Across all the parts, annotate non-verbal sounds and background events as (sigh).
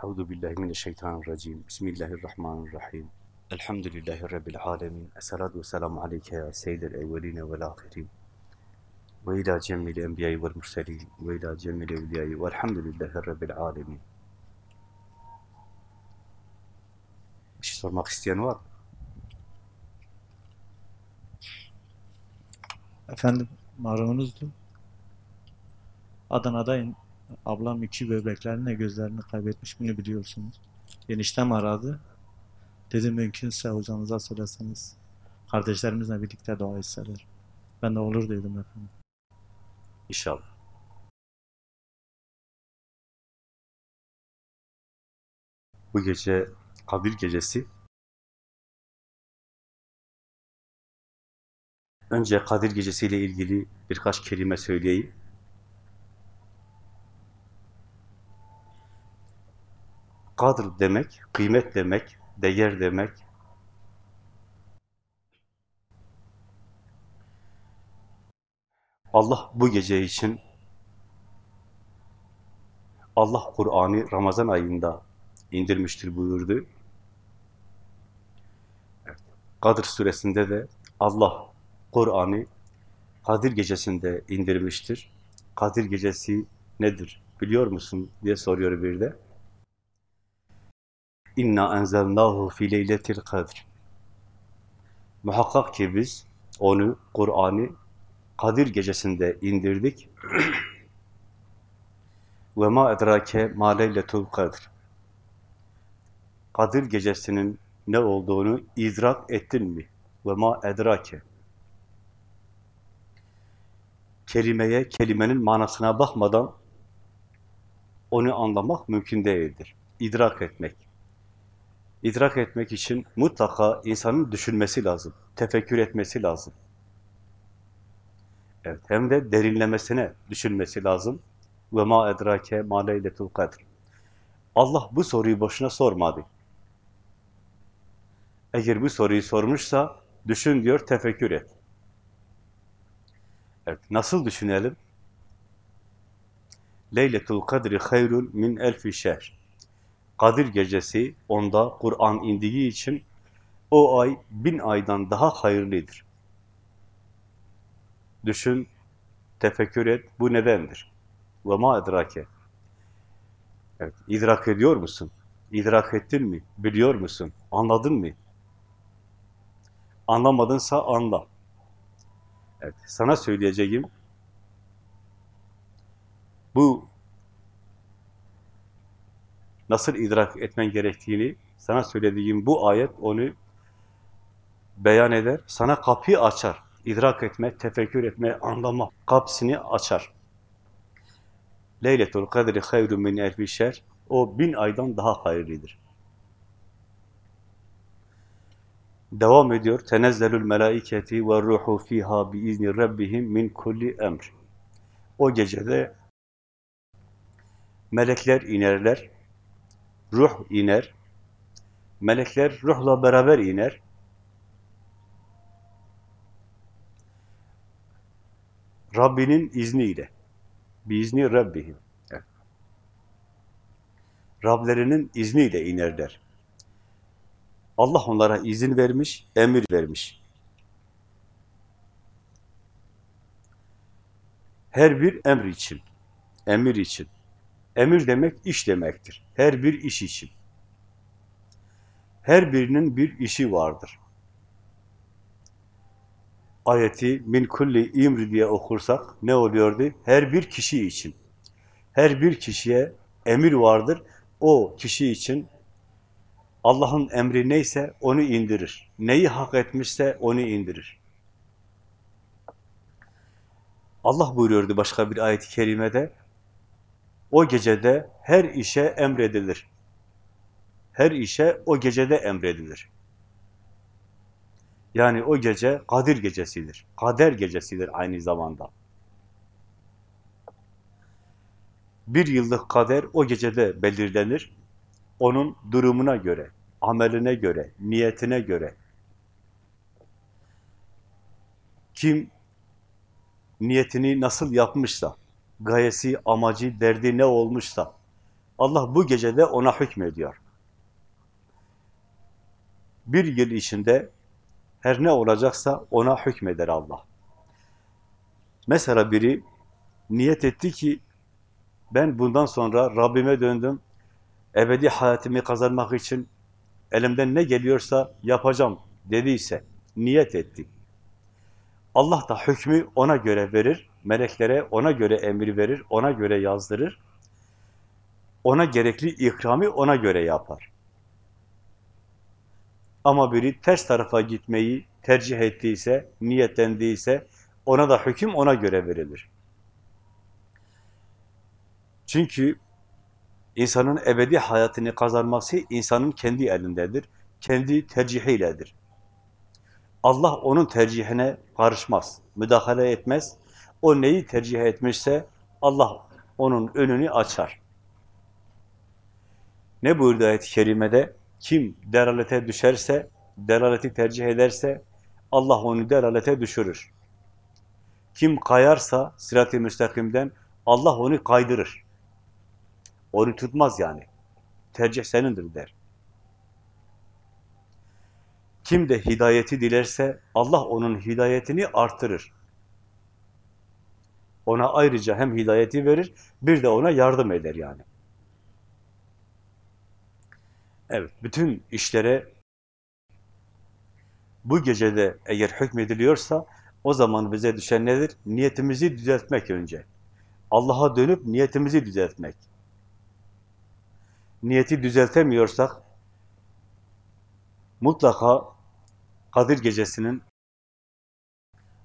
أعوذ بالله من الشيطان الرجيم. بسم الله الرحمن الرحيم. الحمد لله رب العالمين. الصلاة والسلام عليك يا سيد الأولين والآخرين. وإلى جميع الأنبياء والمرسلين. وإلى جميع الأولياء. والحمد لله رب العالمين. Bir şey sormak isteyen var mı? Efendim malumunuzdu. Adana'da ablam iki böbreklerini gözlerini kaybetmiş bunu biliyorsunuz. Eniştem aradı. Dedi mümkünse hocamıza söyleseniz. Kardeşlerimizle birlikte dua etseler. Ben de olur dedim efendim. İnşallah. Bu gece Kadir Gecesi. Önce Kadir Gecesi ile ilgili birkaç kelime söyleyeyim. Kadr demek, kıymet demek, değer demek. Allah bu gece için Allah Kur'an'ı Ramazan ayında indirmiştir buyurdu. Kadir suresinde de Allah Kur'an'ı Kadir gecesinde indirmiştir. Kadir gecesi nedir biliyor musun diye soruyor bir de. İnna enzelnahu fi leyletil kadr. Muhakkak ki biz onu, Kur'an'ı Kadir gecesinde indirdik. (clears throat) Ve ma edrake ma leyletul kadr. Kadir gecesinin ne olduğunu idrak ettin mi? Ve ma edrake. Kelimeye, kelimenin manasına bakmadan onu anlamak mümkün değildir. İdrak etmek. İdrak etmek için mutlaka insanın düşünmesi lazım, tefekkür etmesi lazım. Evet, hem de derinlemesine düşünmesi lazım. Ve ma edrake ma leyletul kadr. Allah bu soruyu boşuna sormadı. Eğer bu soruyu sormuşsa düşün diyor, tefekkür et. Evet, nasıl düşünelim? Leyletul kadri hayrun min elfi şehr. Kadir gecesi onda Kur'an indiği için o ay bin aydan daha hayırlıdır. Düşün, tefekkür et, bu nedendir? Ve ma edrake. Evet, idrak ediyor musun? İdrak ettin mi? Biliyor musun? Anladın mı? Anlamadınsa anla. Evet, sana söyleyeceğim bu nasıl idrak etmen gerektiğini sana söylediğim bu ayet onu beyan eder, sana kapıyı açar. İdrak etme, tefekkür etme, anlama kapısını açar. Leyletul kadri hayrun min elfi şer. O bin aydan daha hayırlıdır. Devam ediyor. Tenezzelül melaiketi ve ruhu fiha bi izni rabbihim min kulli emr. O gecede melekler inerler, ruh iner, melekler ruhla beraber iner. Rabbinin izniyle, biizni Rabbihim. Rablerinin izniyle inerler. Allah onlara izin vermiş, emir vermiş. Her bir emr için, emir için. Emir demek iş demektir. Her bir iş için. Her birinin bir işi vardır. Ayeti min kulli imri diye okursak ne oluyordu? Her bir kişi için. Her bir kişiye emir vardır. O kişi için Allah'ın emri neyse onu indirir. Neyi hak etmişse onu indirir. Allah buyuruyordu başka bir ayet-i kerimede, o gecede her işe emredilir. Her işe o gecede emredilir. Yani o gece Kadir gecesidir. Kader gecesidir aynı zamanda. Bir yıllık kader o gecede belirlenir. Onun durumuna göre, ameline göre, niyetine göre. Kim niyetini nasıl yapmışsa, gayesi, amacı, derdi ne olmuşsa, Allah bu gecede ona hükmediyor. Bir yıl içinde her ne olacaksa ona hükmeder Allah. Mesela biri niyet etti ki ben bundan sonra Rabbime döndüm, ebedi hayatımı kazanmak için elimden ne geliyorsa yapacağım dediyse, niyet etti. Allah da hükmü ona göre verir, meleklere ona göre emir verir, ona göre yazdırır. Ona gerekli ikrami ona göre yapar. Ama biri ters tarafa gitmeyi tercih ettiyse, niyetlendiyse, ona da hüküm ona göre verilir. Çünkü insanın ebedi hayatını kazanması insanın kendi elindedir, kendi tercihiyledir. Allah onun tercihine karışmaz, müdahale etmez. O neyi tercih etmişse Allah onun önünü açar. Ne buyurdu ayet-i kerimede? Kim delalete düşerse, delaleti tercih ederse Allah onu delalete düşürür. Kim kayarsa sırat-ı müstakimden Allah onu kaydırır. Onu tutmaz yani. Tercih senindir der. Kim de hidayeti dilerse Allah onun hidayetini artırır. Ona ayrıca hem hidayeti verir, bir de ona yardım eder yani. Evet, bütün işlere bu gecede eğer hükmediliyorsa o zaman bize düşen nedir? Niyetimizi düzeltmek önce. Allah'a dönüp niyetimizi düzeltmek. Niyeti düzeltemiyorsak mutlaka Kadir Gecesi'nin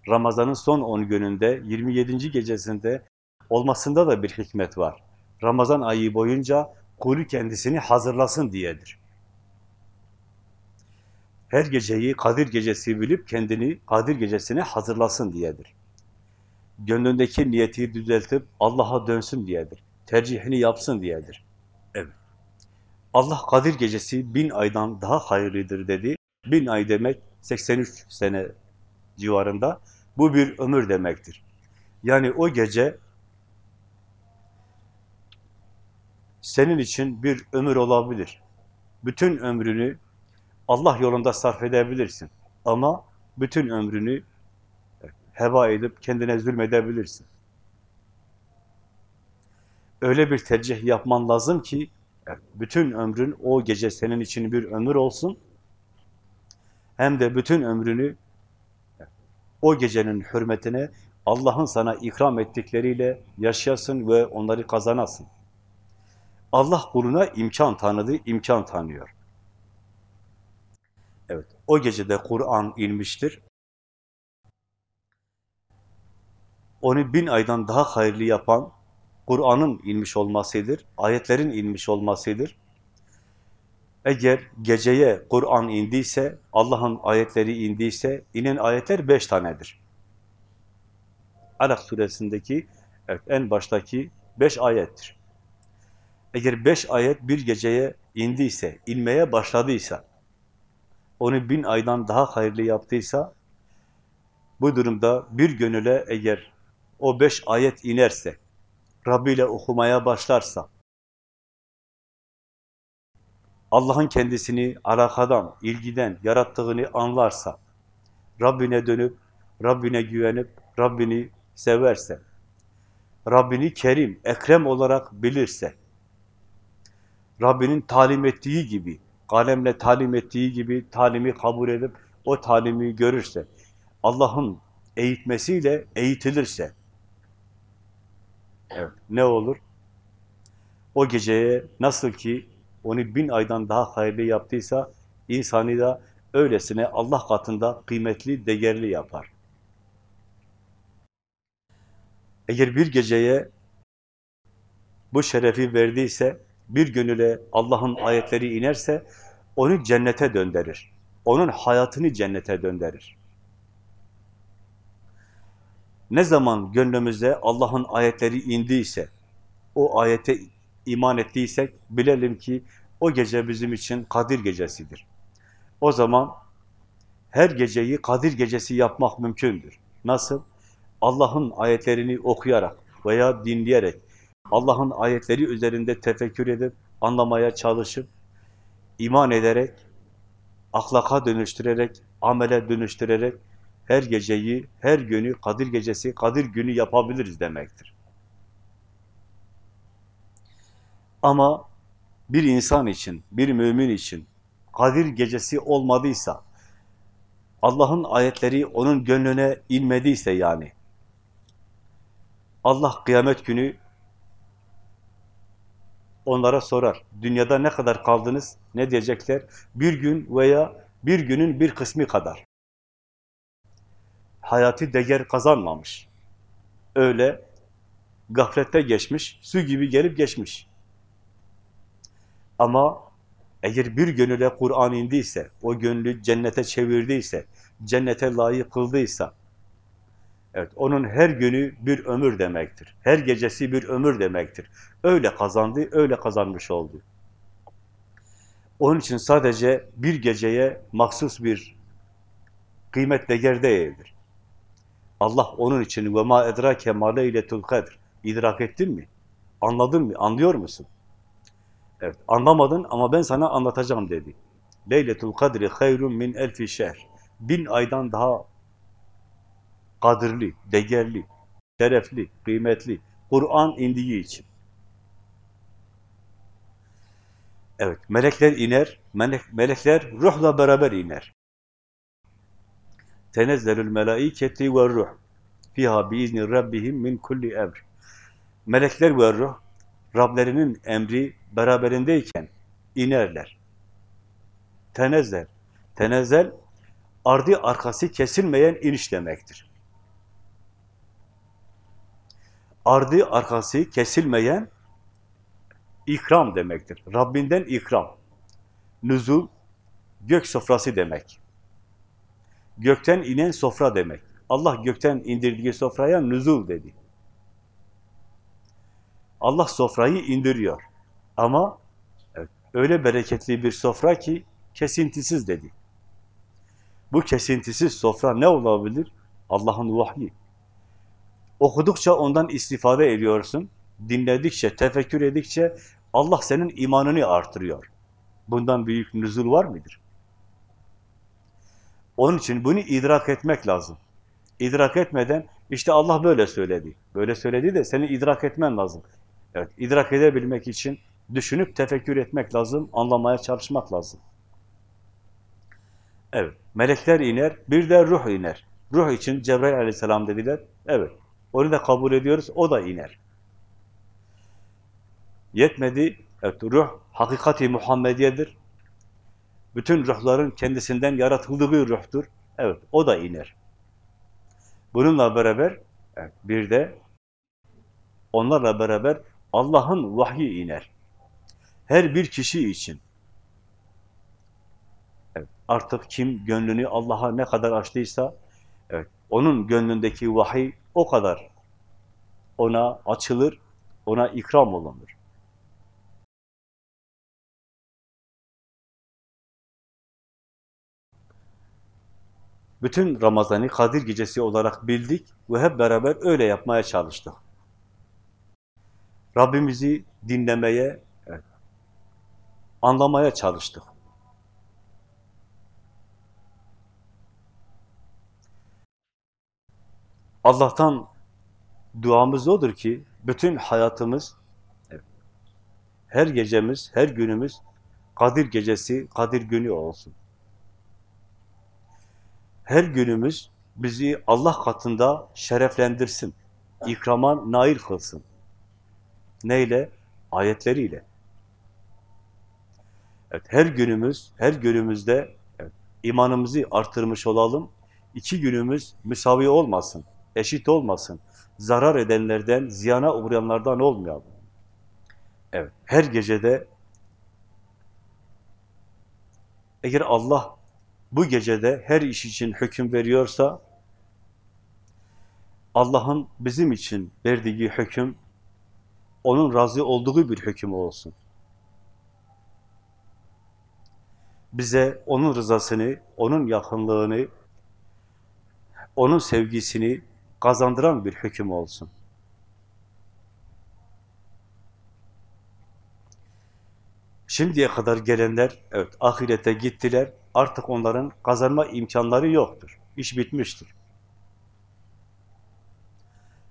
Ramazan'ın son 10 gününde 27. gecesinde olmasında da bir hikmet var. Ramazan ayı boyunca kulü kendisini hazırlasın diyedir. Her geceyi Kadir Gecesi bilip kendini Kadir Gecesi'ne hazırlasın diyedir. Gönlündeki niyeti düzeltip Allah'a dönsün diyedir. Tercihini yapsın diyedir. Evet. Allah Kadir Gecesi bin aydan daha hayırlıdır dedi. Bin ay demek 83 sene civarında. Bu bir ömür demektir. Yani o gece senin için bir ömür olabilir. Bütün ömrünü Allah yolunda sarf edebilirsin. Ama bütün ömrünü heba edip kendine zulmedebilirsin. Öyle bir tercih yapman lazım ki bütün ömrün o gece senin için bir ömür olsun. Hem de bütün ömrünü o gecenin hürmetine Allah'ın sana ikram ettikleriyle yaşayasın ve onları kazanasın. Allah kuluna imkan tanıdı, imkan tanıyor. Evet, o gecede Kur'an inmiştir. Onu bin aydan daha hayırlı yapan Kur'an'ın inmiş olmasıdır, ayetlerin inmiş olmasıdır. Eğer geceye Kur'an indiyse, Allah'ın ayetleri indiyse, inen ayetler beş tanedir. Alak suresindeki evet, en baştaki beş ayettir. Eğer beş ayet bir geceye indiyse, inmeye başladıysa, onu bin aydan daha hayırlı yaptıysa, bu durumda bir gönüle eğer o beş ayet inerse, Rabbi ile okumaya başlarsa, Allah'ın kendisini alakadan, ilgiden yarattığını anlarsa, Rabbine dönüp, Rabbine güvenip, Rabbini severse, Rabbini Kerim, Ekrem olarak bilirse, Rabbinin talim ettiği gibi, kalemle talim ettiği gibi talimi kabul edip, o talimi görürse, Allah'ın eğitmesiyle eğitilirse, evet, ne olur? O geceye nasıl ki onu bin aydan daha hayırlı yaptıysa, insanı da öylesine Allah katında kıymetli, değerli yapar. Eğer bir geceye bu şerefi verdiyse, bir gönüle Allah'ın ayetleri inerse, onu cennete döndürür. Onun hayatını cennete döndürür. Ne zaman gönlümüzde Allah'ın ayetleri indiyse, o ayete iman ettiysek, bilelim ki o gece bizim için Kadir gecesidir. O zaman her geceyi Kadir gecesi yapmak mümkündür. Nasıl? Allah'ın ayetlerini okuyarak veya dinleyerek, Allah'ın ayetleri üzerinde tefekkür edip, anlamaya çalışıp, iman ederek, ahlaka dönüştürerek, amele dönüştürerek, her geceyi, her günü Kadir gecesi, Kadir günü yapabiliriz demektir. Ama bir insan için, bir mümin için Kadir gecesi olmadıysa, Allah'ın ayetleri onun gönlüne inmediyse yani, Allah kıyamet günü onlara sorar. Dünyada ne kadar kaldınız? Ne diyecekler? Bir gün veya bir günün bir kısmı kadar. Hayatı değer kazanmamış. Öyle gaflette geçmiş, su gibi gelip geçmiş. Ama eğer bir gönüle Kur'an indiyse, o gönlü cennete çevirdiyse, cennete layık kıldıysa, evet, onun her günü bir ömür demektir. Her gecesi bir ömür demektir. Öyle kazandı, öyle kazanmış oldu. Onun için sadece bir geceye mahsus bir kıymet değer değildir. Allah onun için ve ma edrake ma leyletul kadr. İdrak ettin mi? Anladın mı? Anlıyor musun? Evet, anlamadın ama ben sana anlatacağım dedi. Leyletul kadri hayrun min elfi şehr. Bin aydan daha kadirli, değerli, şerefli, kıymetli. Kur'an indiği için. Evet, melekler iner, melek, melekler ruhla beraber iner. Tenezzelül melaiketi ve ruh. Fiha biizni rabbihim min kulli emr. Melekler ve ruh, Rablerinin emri beraberindeyken inerler. Tenezzel. Tenezzel, ardı arkası kesilmeyen iniş demektir. Ardı arkası kesilmeyen ikram demektir. Rabbinden ikram. Nüzul, gök sofrası demek. Gökten inen sofra demek. Allah gökten indirdiği sofraya nüzul dedi. Allah sofrayı indiriyor. Ama öyle bereketli bir sofra ki kesintisiz dedi. Bu kesintisiz sofra ne olabilir? Allah'ın vahyi. Okudukça ondan istifade ediyorsun. Dinledikçe, tefekkür edikçe Allah senin imanını artırıyor. Bundan büyük nüzul var mıdır? Onun için bunu idrak etmek lazım. İdrak etmeden işte Allah böyle söyledi. Böyle söyledi de seni idrak etmen lazım. Evet, idrak edebilmek için düşünüp tefekkür etmek lazım, anlamaya çalışmak lazım. Evet, melekler iner, bir de ruh iner. Ruh için Cebrail aleyhisselam dediler. Evet, onu da kabul ediyoruz, o da iner. Yetmedi, evet, ruh hakikati Muhammediye'dir. Bütün ruhların kendisinden yaratıldığı ruhtur. Evet, o da iner. Bununla beraber evet, bir de onlarla beraber Allah'ın vahyi iner. Her bir kişi için. Evet, artık kim gönlünü Allah'a ne kadar açtıysa, evet, onun gönlündeki vahiy o kadar ona açılır, ona ikram olunur. Bütün Ramazan'ı Kadir Gecesi olarak bildik ve hep beraber öyle yapmaya çalıştık. Rabbimizi dinlemeye, anlamaya çalıştık. Allah'tan duamız odur ki bütün hayatımız, her gecemiz, her günümüz Kadir Gecesi, Kadir Günü olsun. Her günümüz bizi Allah katında şereflendirsin, ikrama nail kılsın. Neyle? Ayetleriyle. Evet, her günümüz, her günümüzde evet, imanımızı artırmış olalım. İki günümüz müsavi olmasın, eşit olmasın. Zarar edenlerden, ziyana uğrayanlardan olmayalım. Evet, her gecede eğer Allah bu gecede her iş için hüküm veriyorsa, Allah'ın bizim için verdiği hüküm, onun razı olduğu bir hüküm olsun. Bize onun rızasını, onun yakınlığını, onun sevgisini kazandıran bir hüküm olsun. Şimdiye kadar gelenler, evet ahirete gittiler, artık onların kazanma imkanları yoktur. İş bitmiştir.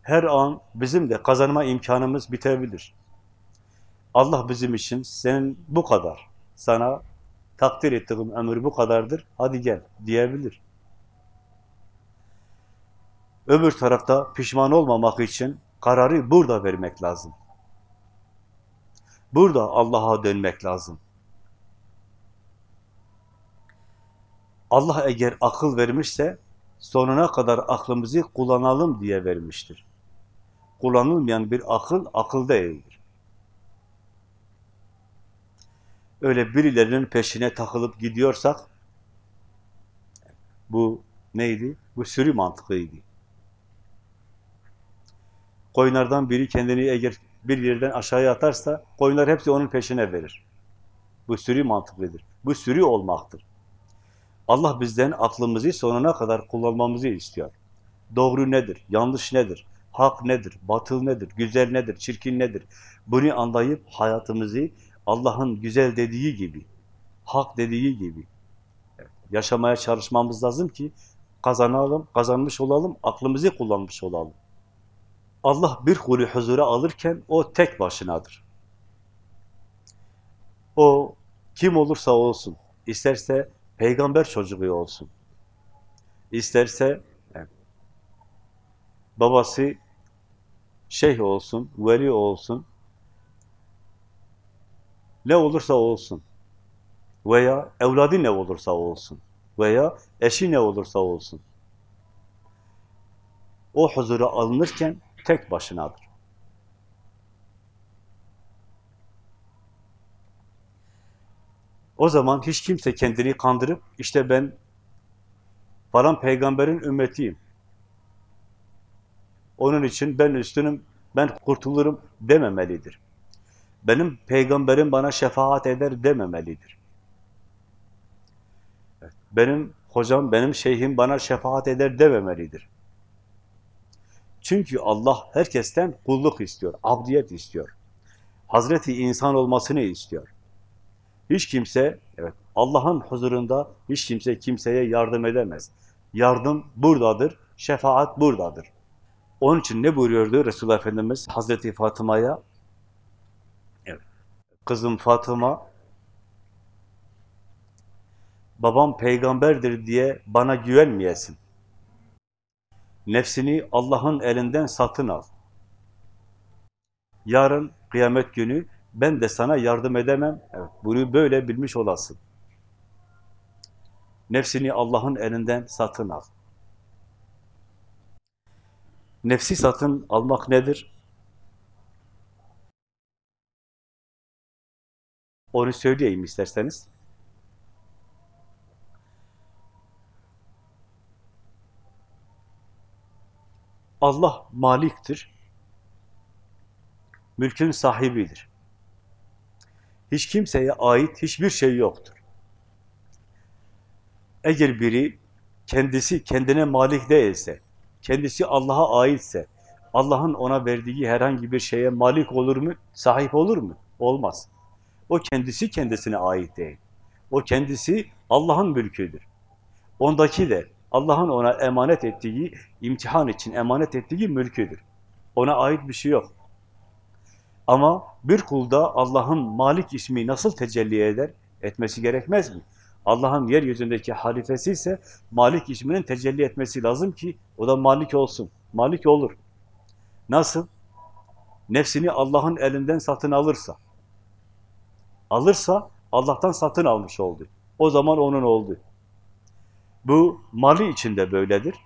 Her an bizim de kazanma imkanımız bitebilir. Allah bizim için senin bu kadar, sana takdir ettiğim ömür bu kadardır, hadi gel diyebilir. Öbür tarafta pişman olmamak için kararı burada vermek lazım. Burada Allah'a dönmek lazım. Allah eğer akıl vermişse sonuna kadar aklımızı kullanalım diye vermiştir. Kullanılmayan bir akıl, akıl değildir. Öyle birilerinin peşine takılıp gidiyorsak, bu neydi? Bu sürü mantığıydı. Koyunlardan biri kendini eğer bir yerden aşağıya atarsa, koyunlar hepsi onun peşine verir. Bu sürü mantıklıdır. Bu sürü olmaktır. Allah bizden aklımızı sonuna kadar kullanmamızı istiyor. Doğru nedir? Yanlış nedir? Hak nedir? Batıl nedir? Güzel nedir? Çirkin nedir? Bunu anlayıp hayatımızı Allah'ın güzel dediği gibi, hak dediği gibi yaşamaya çalışmamız lazım ki kazanalım, kazanmış olalım, aklımızı kullanmış olalım. Allah bir kulü huzura alırken o tek başınadır. O kim olursa olsun, isterse peygamber çocuğu olsun, isterse babası şeyh olsun, veli olsun, ne olursa olsun veya evladı ne olursa olsun veya eşi ne olursa olsun o huzura alınırken tek başınadır. O zaman hiç kimse kendini kandırıp işte ben falan peygamberin ümmetiyim. Onun için ben üstünüm, ben kurtulurum dememelidir. Benim peygamberim bana şefaat eder dememelidir. Benim hocam, benim şeyhim bana şefaat eder dememelidir. Çünkü Allah herkesten kulluk istiyor, abdiyet istiyor. Hazreti insan olmasını istiyor. Hiç kimse, evet Allah'ın huzurunda hiç kimse kimseye yardım edemez. Yardım buradadır, şefaat buradadır. Onun için ne buyuruyordu Resulullah Efendimiz Hazreti Fatıma'ya? Kızım Fatıma, babam peygamberdir diye bana güvenmeyesin. Nefsini Allah'ın elinden satın al. Yarın kıyamet günü ben de sana yardım edemem. Evet, bunu böyle bilmiş olasın. Nefsini Allah'ın elinden satın al. Nefsi satın almak nedir? Onu söyleyeyim isterseniz. Allah maliktir. Mülkün sahibidir. Hiç kimseye ait hiçbir şey yoktur. Eğer biri kendisi kendine malik değilse, kendisi Allah'a aitse, Allah'ın ona verdiği herhangi bir şeye malik olur mu? Sahip olur mu? Olmaz. O kendisi kendisine ait değil. O kendisi Allah'ın mülküdür. Ondaki de Allah'ın ona emanet ettiği, imtihan için emanet ettiği mülküdür. Ona ait bir şey yok. Ama bir kulda Allah'ın Malik ismi nasıl tecelli eder? Etmesi gerekmez mi? Allah'ın yeryüzündeki halifesi ise Malik isminin tecelli etmesi lazım ki o da Malik olsun. Malik olur. Nasıl? Nefsini Allah'ın elinden satın alırsa. Alırsa Allah'tan satın almış oldu. O zaman onun oldu. Bu mali içinde böyledir.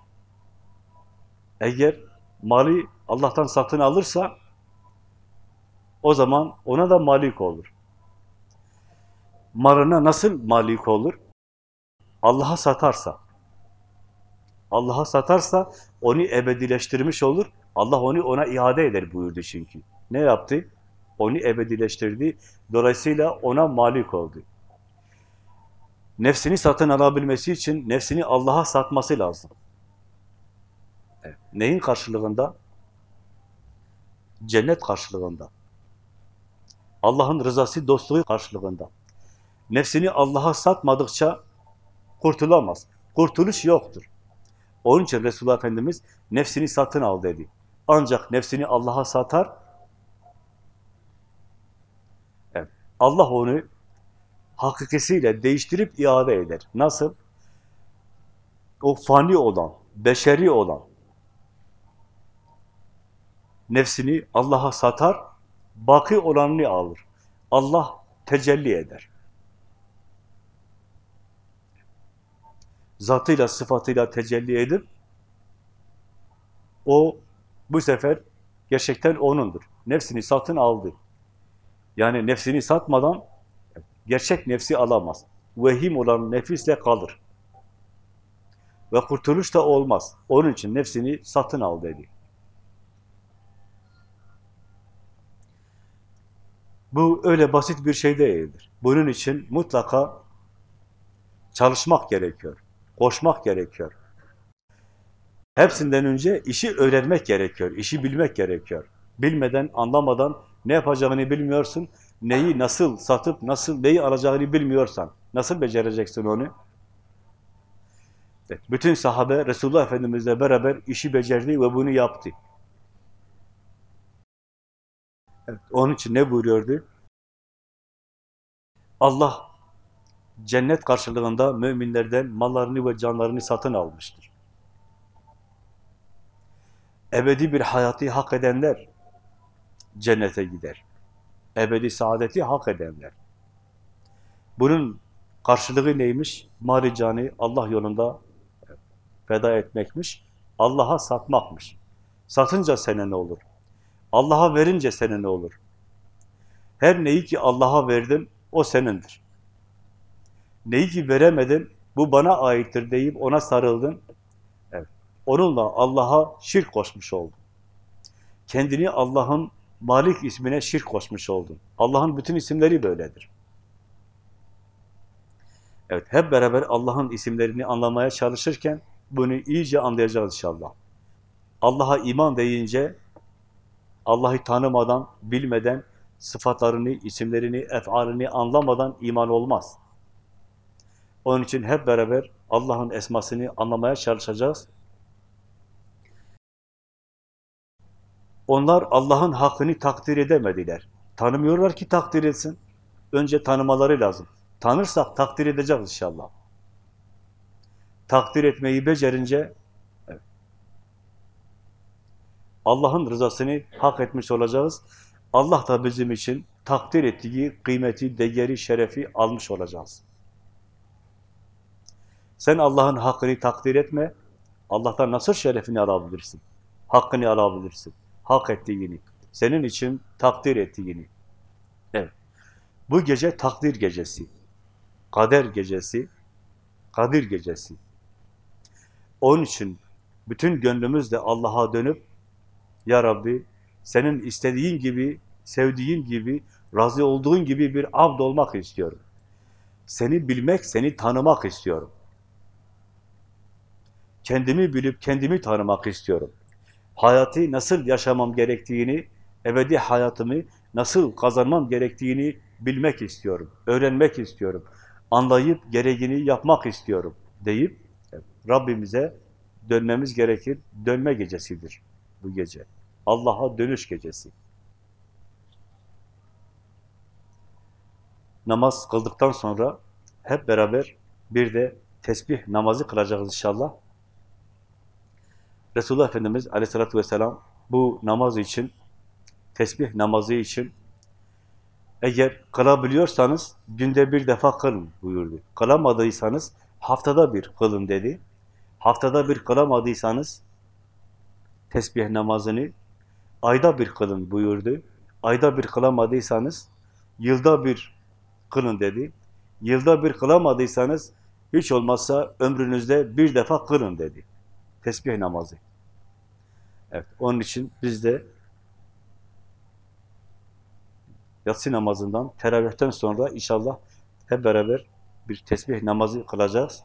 Eğer mali Allah'tan satın alırsa o zaman ona da malik olur. Malına nasıl malik olur? Allah'a satarsa. Allah'a satarsa onu ebedileştirmiş olur. Allah onu ona iade eder buyurdu çünkü. Ne yaptı? Onu ebedileştirdi. Dolayısıyla ona malik oldu. Nefsini satın alabilmesi için nefsini Allah'a satması lazım. Neyin karşılığında? Cennet karşılığında. Allah'ın rızası, dostluğu karşılığında. Nefsini Allah'a satmadıkça kurtulamaz. Kurtuluş yoktur. Onun için Resulullah Efendimiz nefsini satın al dedi. Ancak nefsini Allah'a satar, evet, Allah onu hakikisiyle değiştirip iade eder. Nasıl? O fani olan, beşeri olan nefsini Allah'a satar, baki olanını alır. Allah tecelli eder. Zatıyla, sıfatıyla tecelli edip o bu sefer gerçekten O'nundur. Nefsini satın aldı. Yani nefsini satmadan gerçek nefsi alamaz. Vehim olan nefisle kalır. Ve kurtuluş da olmaz. Onun için nefsini satın al dedi. Bu öyle basit bir şey değildir. Bunun için mutlaka çalışmak gerekiyor. Koşmak gerekiyor. Hepsinden önce işi öğrenmek gerekiyor. işi bilmek gerekiyor. Bilmeden, anlamadan ne yapacağını bilmiyorsun. Neyi nasıl satıp nasıl neyi alacağını bilmiyorsan nasıl becereceksin onu? Evet, bütün sahabe Resulullah Efendimizle beraber işi becerdi ve bunu yaptı. Evet, onun için ne buyuruyordu? Allah cennet karşılığında müminlerden mallarını ve canlarını satın almıştır. Ebedi bir hayatı hak edenler cennete gider. Ebedi saadeti hak edenler. Bunun karşılığı neymiş? Mali canı Allah yolunda feda etmekmiş. Allah'a satmakmış. Satınca sene ne olur? Allah'a verince sene ne olur? Her neyi ki Allah'a verdin, o senindir. Neyi ki veremedin, bu bana aittir deyip ona sarıldın, evet. onunla Allah'a şirk koşmuş oldun. Kendini Allah'ın Malik ismine şirk koşmuş oldun. Allah'ın bütün isimleri böyledir. Evet, hep beraber Allah'ın isimlerini anlamaya çalışırken bunu iyice anlayacağız inşallah. Allah'a iman deyince Allah'ı tanımadan, bilmeden, sıfatlarını, isimlerini, efalini anlamadan iman olmaz. Onun için hep beraber Allah'ın esmasını anlamaya çalışacağız. Onlar Allah'ın hakkını takdir edemediler. Tanımıyorlar ki takdir etsin. Önce tanımaları lazım. Tanırsak takdir edeceğiz inşallah. Takdir etmeyi becerince Allah'ın rızasını hak etmiş olacağız. Allah da bizim için takdir ettiği kıymeti, değeri, şerefi almış olacağız. Sen Allah'ın hakkını takdir etme, Allah'tan nasıl şerefini alabilirsin? Hakkını alabilirsin, hak ettiğini, senin için takdir ettiğini. Evet, bu gece takdir gecesi, kader gecesi, kadir gecesi. Onun için bütün gönlümüzle Allah'a dönüp, Ya Rabbi, senin istediğin gibi, sevdiğin gibi, razı olduğun gibi bir abd olmak istiyorum. Seni bilmek, seni tanımak istiyorum. Kendimi bilip kendimi tanımak istiyorum. Hayatı nasıl yaşamam gerektiğini, ebedi hayatımı nasıl kazanmam gerektiğini bilmek istiyorum, öğrenmek istiyorum. Anlayıp gereğini yapmak istiyorum deyip Rabbimize dönmemiz gerekir. Dönme gecesidir bu gece. Allah'a dönüş gecesi. Namaz kıldıktan sonra hep beraber bir de tesbih namazı kılacağız inşallah. Resulullah Efendimiz aleyhissalatü vesselam bu namaz için, tesbih namazı için eğer kılabiliyorsanız günde bir defa kılın buyurdu. Kılamadıysanız haftada bir kılın dedi. Haftada bir kılamadıysanız tesbih namazını ayda bir kılın buyurdu. Ayda bir kılamadıysanız yılda bir kılın dedi. Yılda bir kılamadıysanız hiç olmazsa ömrünüzde bir defa kılın dedi. Tesbih namazı. Evet, onun için biz de yatsı namazından, teravihten sonra inşallah hep beraber bir tesbih namazı kılacağız.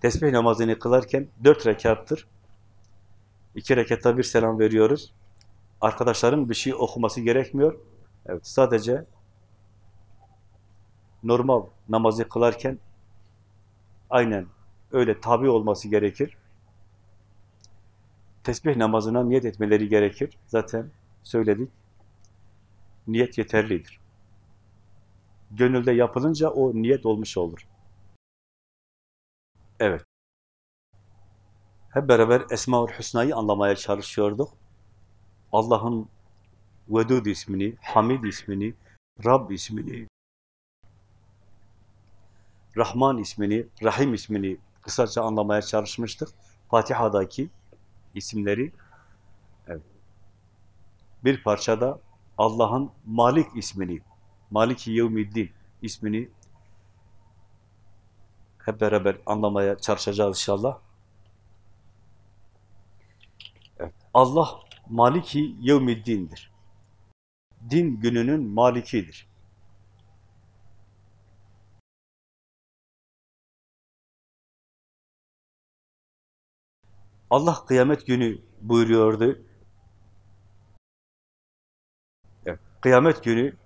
Tesbih namazını kılarken dört rekattır. İki rekatta bir selam veriyoruz. Arkadaşların bir şey okuması gerekmiyor. Evet, sadece normal namazı kılarken aynen öyle tabi olması gerekir. Tesbih namazına niyet etmeleri gerekir. Zaten söyledik. Niyet yeterlidir. Gönülde yapılınca o niyet olmuş olur. Evet. Hep beraber Esma-ül Hüsna'yı anlamaya çalışıyorduk. Allah'ın Vedud ismini, Hamid ismini, Rab ismini, Rahman ismini, Rahim ismini kısaca anlamaya çalışmıştık. Fatiha'daki isimleri. Evet. Bir parçada Allah'ın Malik ismini, Maliki Yevmiddin ismini hep beraber anlamaya çalışacağız inşallah. Evet. Allah Maliki Yevmiddin'dir. Din gününün malikidir. Allah kıyamet günü buyuruyordu. Evet, kıyamet günü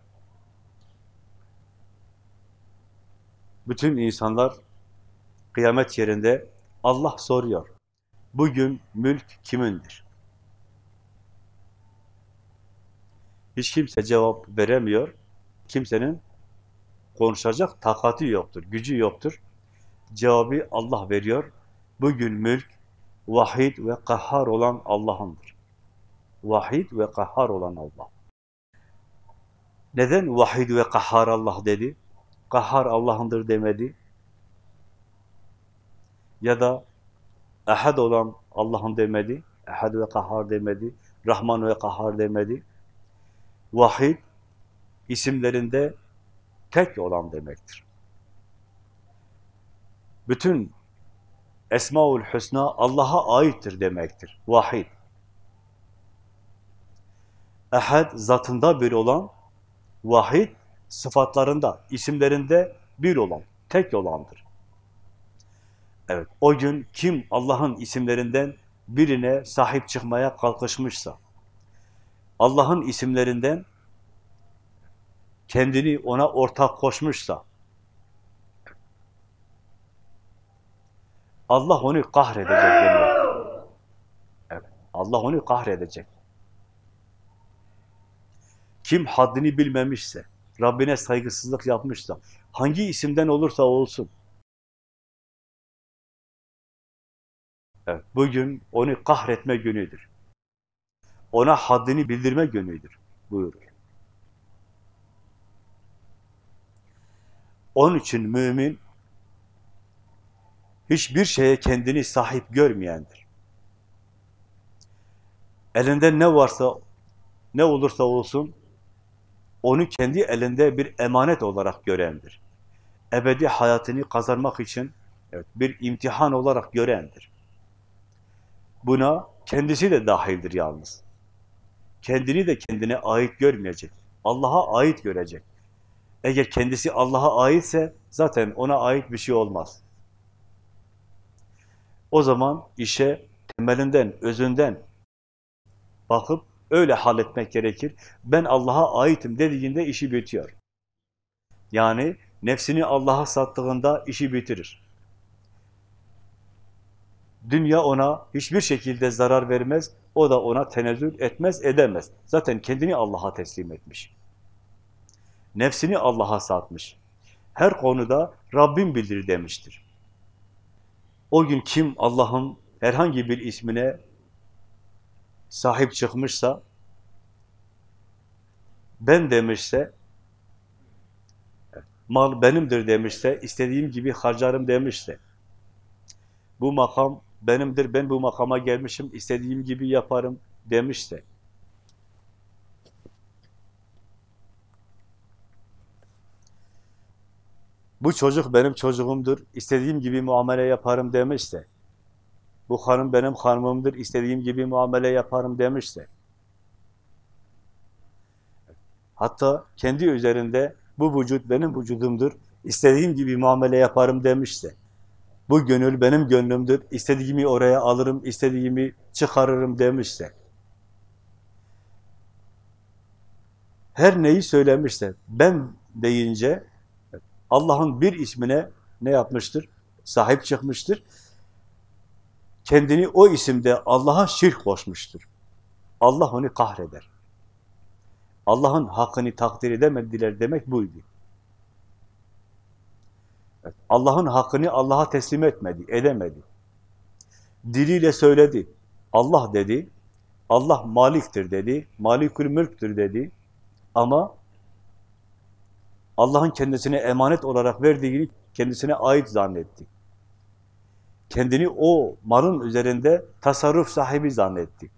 bütün insanlar kıyamet yerinde Allah soruyor. Bugün mülk kimindir? Hiç kimse cevap veremiyor. Kimsenin konuşacak takati yoktur, gücü yoktur. Cevabı Allah veriyor. Bugün mülk vahid ve kahhar olan Allah'ındır. Vahid ve kahhar olan Allah. Neden vahid ve kahhar Allah dedi? Kahhar Allah'ındır demedi. Ya da ehad olan Allah'ın demedi. Ehad ve kahhar demedi. Rahman ve kahhar demedi. Vahid isimlerinde tek olan demektir. Bütün Esmaül Hüsna Allah'a aittir demektir. Vahid. Ehad zatında bir olan, vahid sıfatlarında, isimlerinde bir olan, tek olandır. Evet, o gün kim Allah'ın isimlerinden birine sahip çıkmaya kalkışmışsa, Allah'ın isimlerinden kendini ona ortak koşmuşsa, Allah onu kahredecek demektir. Evet, Allah onu kahredecek. Kim haddini bilmemişse, Rabbine saygısızlık yapmışsa, hangi isimden olursa olsun, evet, bugün onu kahretme günüdür. Ona haddini bildirme günüdür buyurur. Onun için mümin hiçbir şeye kendini sahip görmeyendir. Elinde ne varsa, ne olursa olsun, onu kendi elinde bir emanet olarak görendir. Ebedi hayatını kazanmak için evet, bir imtihan olarak görendir. Buna kendisi de dahildir yalnız. Kendini de kendine ait görmeyecek. Allah'a ait görecek. Eğer kendisi Allah'a aitse zaten ona ait bir şey olmaz. O zaman işe temelinden, özünden bakıp öyle halletmek gerekir. Ben Allah'a aitim dediğinde işi bitiyor. Yani nefsini Allah'a sattığında işi bitirir. Dünya ona hiçbir şekilde zarar vermez, o da ona tenezzül etmez, edemez. Zaten kendini Allah'a teslim etmiş. Nefsini Allah'a satmış. Her konuda Rabbim bilir demiştir. O gün kim Allah'ın herhangi bir ismine sahip çıkmışsa, ben demişse, mal benimdir demişse, istediğim gibi harcarım demişse, bu makam benimdir, ben bu makama gelmişim, istediğim gibi yaparım demişse, bu çocuk benim çocuğumdur, istediğim gibi muamele yaparım demişse, bu hanım benim hanımımdır, istediğim gibi muamele yaparım demişse, hatta kendi üzerinde bu vücut benim vücudumdur, istediğim gibi muamele yaparım demişse, bu gönül benim gönlümdür, istediğimi oraya alırım, istediğimi çıkarırım demişse, her neyi söylemişse ben deyince Allah'ın bir ismine ne yapmıştır? Sahip çıkmıştır. Kendini o isimde Allah'a şirk koşmuştur. Allah onu kahreder. Allah'ın hakkını takdir edemediler demek buydu. Evet, Allah'ın hakkını Allah'a teslim etmedi, edemedi. Diliyle söyledi. Allah dedi. Allah maliktir dedi. Malikül mülktür dedi. Ama Allah'ın kendisine emanet olarak verdiğini kendisine ait zannetti. Kendini o malın üzerinde tasarruf sahibi zannetti.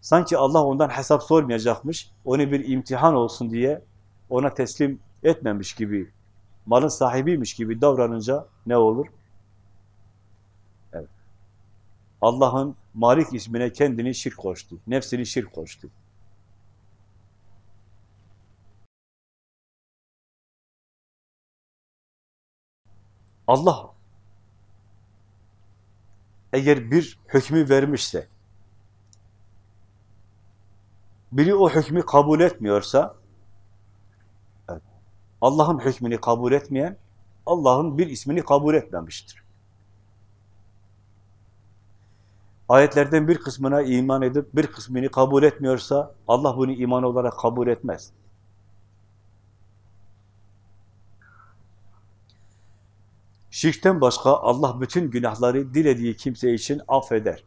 Sanki Allah ondan hesap sormayacakmış, onu bir imtihan olsun diye ona teslim etmemiş gibi, malın sahibiymiş gibi davranınca ne olur? Evet. Allah'ın Malik ismine kendini şirk koştu, nefsini şirk koştu. Allah eğer bir hükmü vermişse, biri o hükmü kabul etmiyorsa, Allah'ın hükmünü kabul etmeyen, Allah'ın bir ismini kabul etmemiştir. Ayetlerden bir kısmına iman edip bir kısmını kabul etmiyorsa, Allah bunu iman olarak kabul etmez. Şirkten başka Allah bütün günahları dilediği kimse için affeder.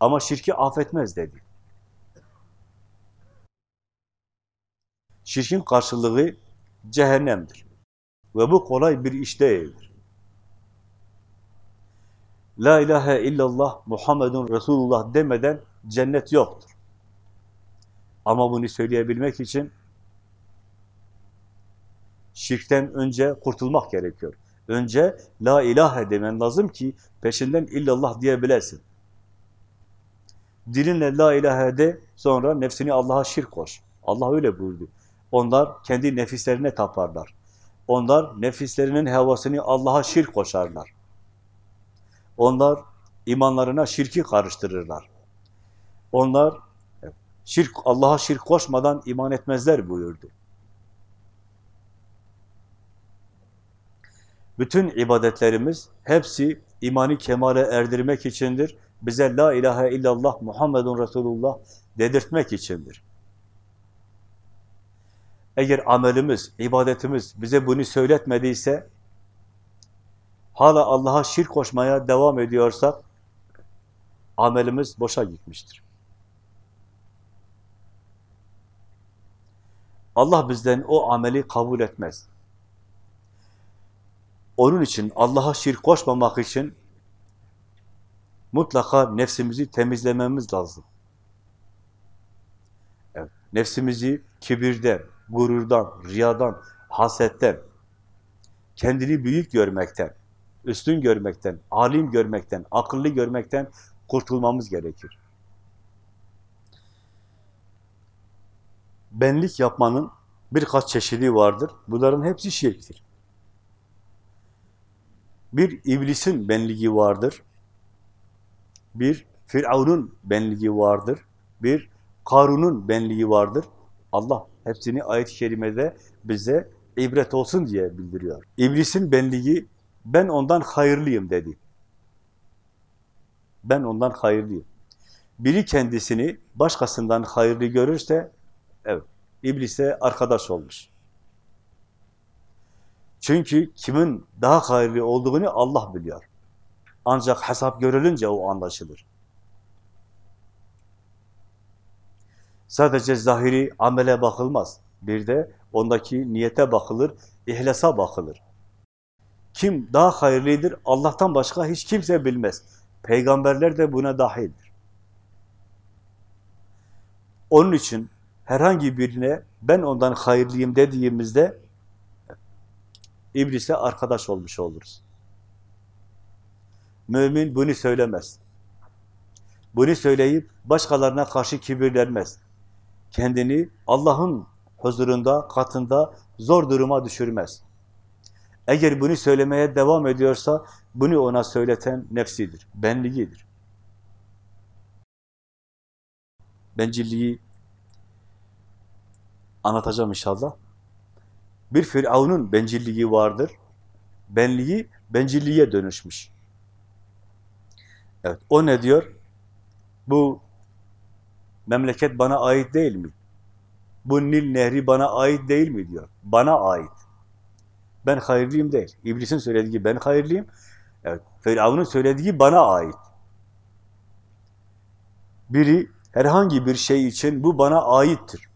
Ama şirki affetmez dedi. Şirkin karşılığı cehennemdir. Ve bu kolay bir iş değildir. La ilahe illallah Muhammedun Resulullah demeden cennet yoktur. Ama bunu söyleyebilmek için şirkten önce kurtulmak gerekiyor. Önce la ilahe demen lazım ki peşinden illallah diyebilesin. Dilinle la ilahe de sonra nefsini Allah'a şirk koş. Allah öyle buyurdu. Onlar kendi nefislerine taparlar. Onlar nefislerinin hevasını Allah'a şirk koşarlar. Onlar imanlarına şirki karıştırırlar. Onlar şirk Allah'a şirk koşmadan iman etmezler buyurdu. Bütün ibadetlerimiz hepsi imani kemale erdirmek içindir. Bize la ilahe illallah Muhammedun Resulullah dedirtmek içindir. Eğer amelimiz, ibadetimiz bize bunu söyletmediyse, hala Allah'a şirk koşmaya devam ediyorsak, amelimiz boşa gitmiştir. Allah bizden o ameli kabul etmez. Onun için Allah'a şirk koşmamak için mutlaka nefsimizi temizlememiz lazım. Evet, nefsimizi kibirden, gururdan, riyadan, hasetten, kendini büyük görmekten, üstün görmekten, alim görmekten, akıllı görmekten kurtulmamız gerekir. Benlik yapmanın birkaç çeşidi vardır. Bunların hepsi şirktir. Bir iblisin benliği vardır. Bir Firavun'un benliği vardır. Bir Karun'un benliği vardır. Allah hepsini ayet-i kerimede bize ibret olsun diye bildiriyor. İblisin benliği ben ondan hayırlıyım dedi. Ben ondan hayırlıyım. Biri kendisini başkasından hayırlı görürse evet iblise arkadaş olmuş. Çünkü kimin daha hayırlı olduğunu Allah biliyor. Ancak hesap görülünce o anlaşılır. Sadece zahiri amele bakılmaz. Bir de ondaki niyete bakılır, ihlasa bakılır. Kim daha hayırlıdır? Allah'tan başka hiç kimse bilmez. Peygamberler de buna dahildir. Onun için herhangi birine ben ondan hayırlıyım dediğimizde İblise arkadaş olmuş oluruz. Mümin bunu söylemez. Bunu söyleyip başkalarına karşı kibirlenmez. Kendini Allah'ın huzurunda, katında zor duruma düşürmez. Eğer bunu söylemeye devam ediyorsa, bunu ona söyleten nefsidir, benliğidir. Bencilliği Anlatacağım inşallah. Bir Firavun'un bencilliği vardır. Benliği bencilliğe dönüşmüş. Evet, o ne diyor? Bu memleket bana ait değil mi? Bu Nil Nehri bana ait değil mi diyor. Bana ait. Ben hayırlıyım değil. İblisin söylediği ben hayırlıyım. Evet, Firavun'un söylediği bana ait. Biri herhangi bir şey için bu bana aittir.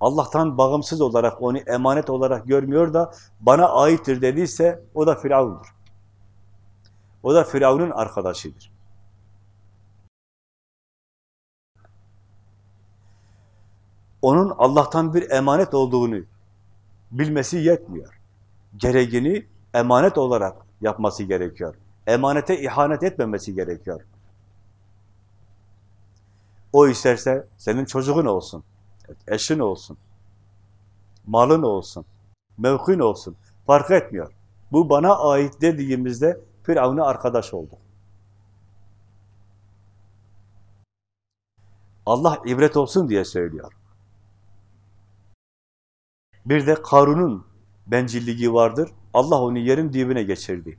Allah'tan bağımsız olarak onu emanet olarak görmüyor da bana aittir dediyse o da Firavun'dur. O da Firavun'un arkadaşıdır. Onun Allah'tan bir emanet olduğunu bilmesi yetmiyor. Gereğini emanet olarak yapması gerekiyor. Emanete ihanet etmemesi gerekiyor. O isterse senin çocuğun olsun, eşin olsun, malın olsun, mevkin olsun, fark etmiyor. Bu bana ait dediğimizde Firavun'a arkadaş olduk. Allah ibret olsun diye söylüyor. Bir de Karun'un bencilliği vardır. Allah onu yerin dibine geçirdi.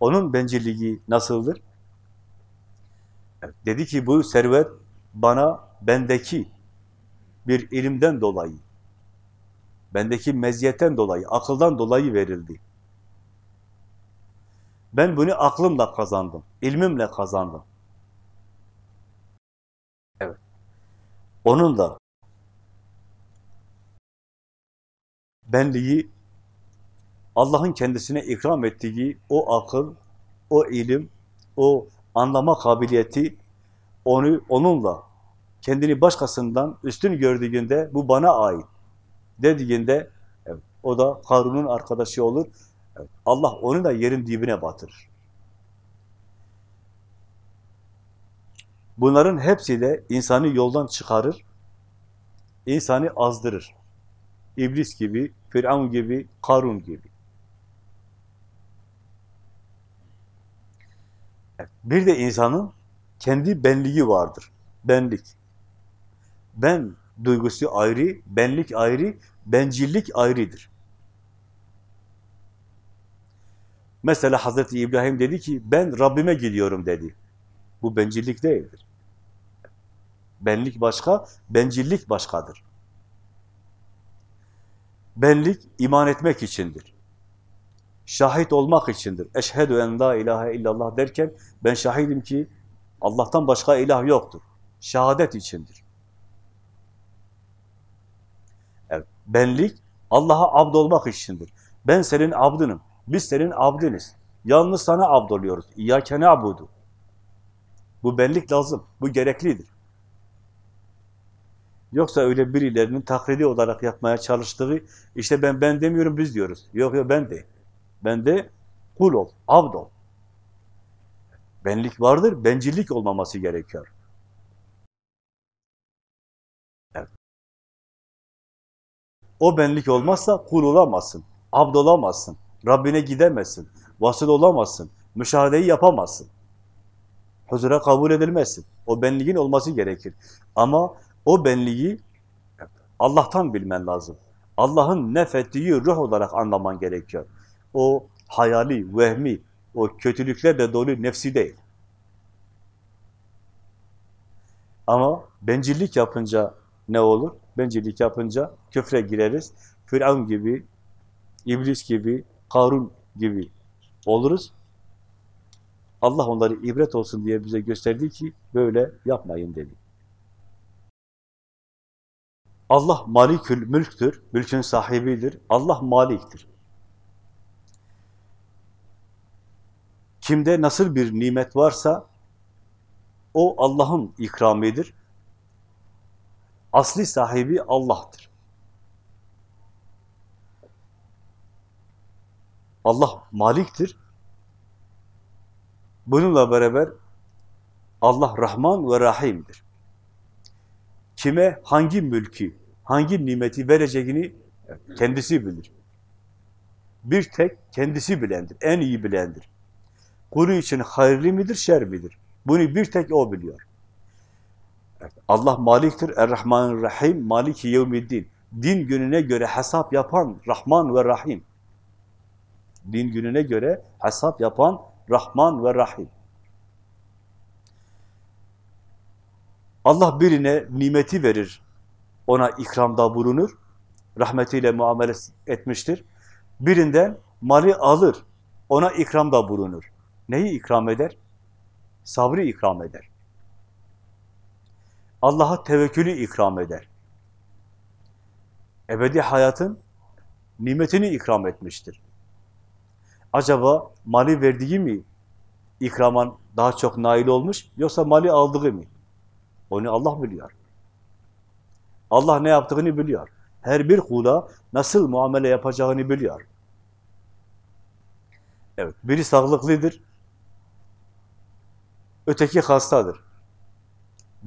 Onun bencilliği nasıldır? Dedi ki bu servet bana bendeki bir ilimden dolayı, bendeki meziyetten dolayı, akıldan dolayı verildi. Ben bunu aklımla kazandım, ilmimle kazandım. Evet. Onun da benliği Allah'ın kendisine ikram ettiği o akıl, o ilim, o anlama kabiliyeti onu onunla kendini başkasından üstün gördüğünde bu bana ait dediğinde evet, o da Karun'un arkadaşı olur. Evet, Allah onu da yerin dibine batırır. Bunların hepsi de insanı yoldan çıkarır, insanı azdırır. İblis gibi, Firavun gibi, Karun gibi. Bir de insanın kendi benliği vardır. Benlik. Ben duygusu ayrı, benlik ayrı, bencillik ayrıdır. Mesela Hazreti İbrahim dedi ki, ben Rabbime gidiyorum dedi. Bu bencillik değildir. Benlik başka, bencillik başkadır. Benlik iman etmek içindir. Şahit olmak içindir. Eşhedü en la ilahe illallah derken ben şahidim ki Allah'tan başka ilah yoktur. Şehadet içindir. Evet, benlik Allah'a abd olmak içindir. Ben senin abdınım. Biz senin abdiniz. Yalnız sana abd oluyoruz. İyyâke na'budu. Bu benlik lazım. Bu gereklidir. Yoksa öyle birilerinin taklidi olarak yapmaya çalıştığı, işte ben ben demiyorum biz diyoruz. Yok yok ben de. Ben de kul ol, abd ol. Benlik vardır, bencillik olmaması gerekiyor. O benlik olmazsa kul olamazsın, abd olamazsın, Rabbine gidemezsin, vasıl olamazsın, müşahedeyi yapamazsın. Huzura kabul edilmezsin. O benliğin olması gerekir. Ama o benliği Allah'tan bilmen lazım. Allah'ın nefettiği ruh olarak anlaman gerekiyor. O hayali, vehmi, o kötülüklerle dolu nefsi değil. Ama bencillik yapınca ne olur? Bencillik yapınca küfre gireriz. Firavun gibi, iblis gibi, Karun gibi oluruz. Allah onları ibret olsun diye bize gösterdi ki böyle yapmayın dedi. Allah malikül mülktür, mülkün sahibidir. Allah maliktir. Kimde nasıl bir nimet varsa o Allah'ın ikramidir. Asli sahibi Allah'tır. Allah maliktir. Bununla beraber Allah Rahman ve Rahim'dir. Kime hangi mülkü, hangi nimeti vereceğini kendisi bilir. Bir tek kendisi bilendir, en iyi bilendir. Kulu için hayırlı midir, şer midir? Bunu bir tek O biliyor. Evet, Allah maliktir, Er-Rahmanir-Rahim, Maliki Yevmiddin. Din gününe göre hesap yapan Rahman ve Rahim. Din gününe göre hesap yapan Rahman ve Rahim. Allah birine nimeti verir, ona ikramda bulunur, rahmetiyle muamele etmiştir. Birinden mali alır, ona ikramda bulunur. Neyi ikram eder? Sabrı ikram eder. Allah'a tevekkülü ikram eder. Ebedi hayatın nimetini ikram etmiştir. Acaba mali verdiği mi ikraman daha çok nail olmuş, yoksa mali aldığı mı? Onu Allah biliyor. Allah ne yaptığını biliyor. Her bir kula nasıl muamele yapacağını biliyor. Evet, biri sağlıklıdır, öteki hastadır.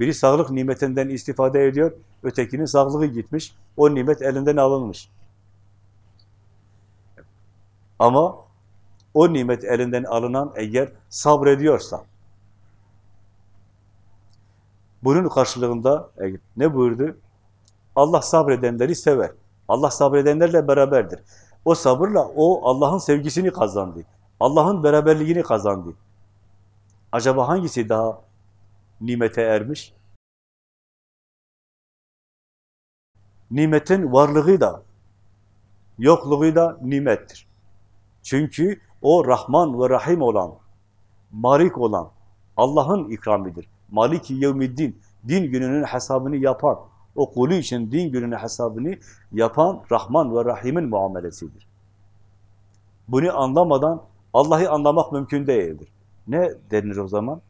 Biri sağlık nimetinden istifade ediyor, ötekinin sağlığı gitmiş, o nimet elinden alınmış. Ama o nimet elinden alınan eğer sabrediyorsa, bunun karşılığında e, ne buyurdu? Allah sabredenleri sever. Allah sabredenlerle beraberdir. O sabırla o Allah'ın sevgisini kazandı. Allah'ın beraberliğini kazandı. Acaba hangisi daha nimete ermiş? Nimetin varlığı da, yokluğu da nimettir. Çünkü o Rahman ve Rahim olan, Malik olan Allah'ın ikramidir. Maliki yevmiddin, din gününün hesabını yapan, o kulu için din gününün hesabını yapan Rahman ve Rahim'in muamelesidir. Bunu anlamadan Allah'ı anlamak mümkün değildir. Ne denir o zaman?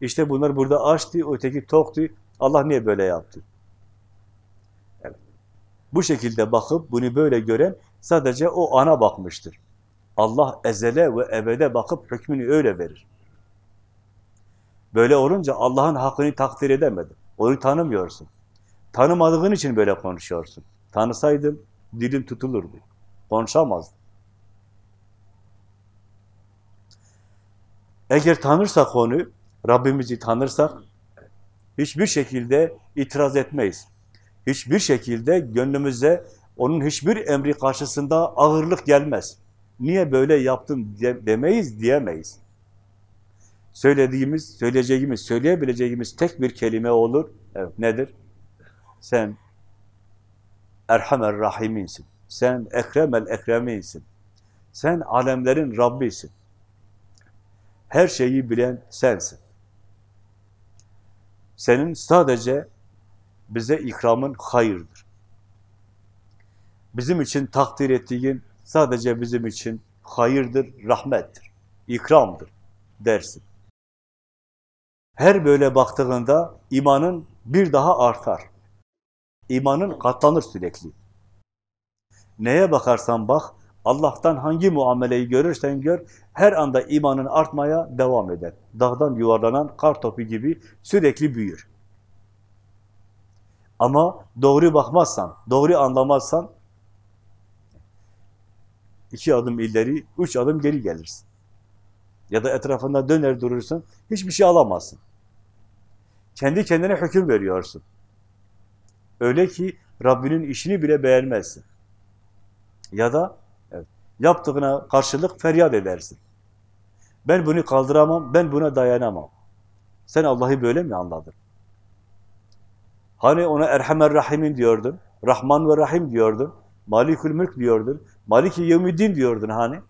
İşte bunlar burada açtı, öteki toktu. Allah niye böyle yaptı? Evet. Bu şekilde bakıp bunu böyle gören sadece o ana bakmıştır. Allah ezele ve ebede bakıp hükmünü öyle verir. Böyle olunca Allah'ın hakkını takdir edemedin. Onu tanımıyorsun. Tanımadığın için böyle konuşuyorsun. Tanısaydın dilin tutulurdu. Konuşamazdın. Eğer tanırsak onu, Rabbimizi tanırsak, hiçbir şekilde itiraz etmeyiz. Hiçbir şekilde gönlümüze onun hiçbir emri karşısında ağırlık gelmez. Niye böyle yaptın demeyiz, diyemeyiz. Söylediğimiz, söyleyeceğimiz, söyleyebileceğimiz tek bir kelime olur. Evet, nedir? Sen Erhamer Rahim'insin. Sen Ekremel Ekreminsin. Sen alemlerin Rabbisin. Her şeyi bilen sensin. Senin sadece bize ikramın hayırdır. Bizim için takdir ettiğin sadece bizim için hayırdır, rahmettir, ikramdır dersin. Her böyle baktığında imanın bir daha artar. İmanın katlanır sürekli. Neye bakarsan bak, Allah'tan hangi muameleyi görürsen gör, her anda imanın artmaya devam eder. Dağdan yuvarlanan kar topu gibi sürekli büyür. Ama doğru bakmazsan, doğru anlamazsan, iki adım ileri, üç adım geri gelirsin. Ya da etrafında döner durursun, hiçbir şey alamazsın. Kendi kendine hüküm veriyorsun. Öyle ki Rabbinin işini bile beğenmezsin. Ya da yaptığına karşılık feryat edersin. Ben bunu kaldıramam, ben buna dayanamam. Sen Allah'ı böyle mi anladın? Hani ona Erhamer Rahim'in diyordun, Rahman ve Rahim diyordun, Malikül Mülk diyordun, Maliki Yevmiddin diyordun hani?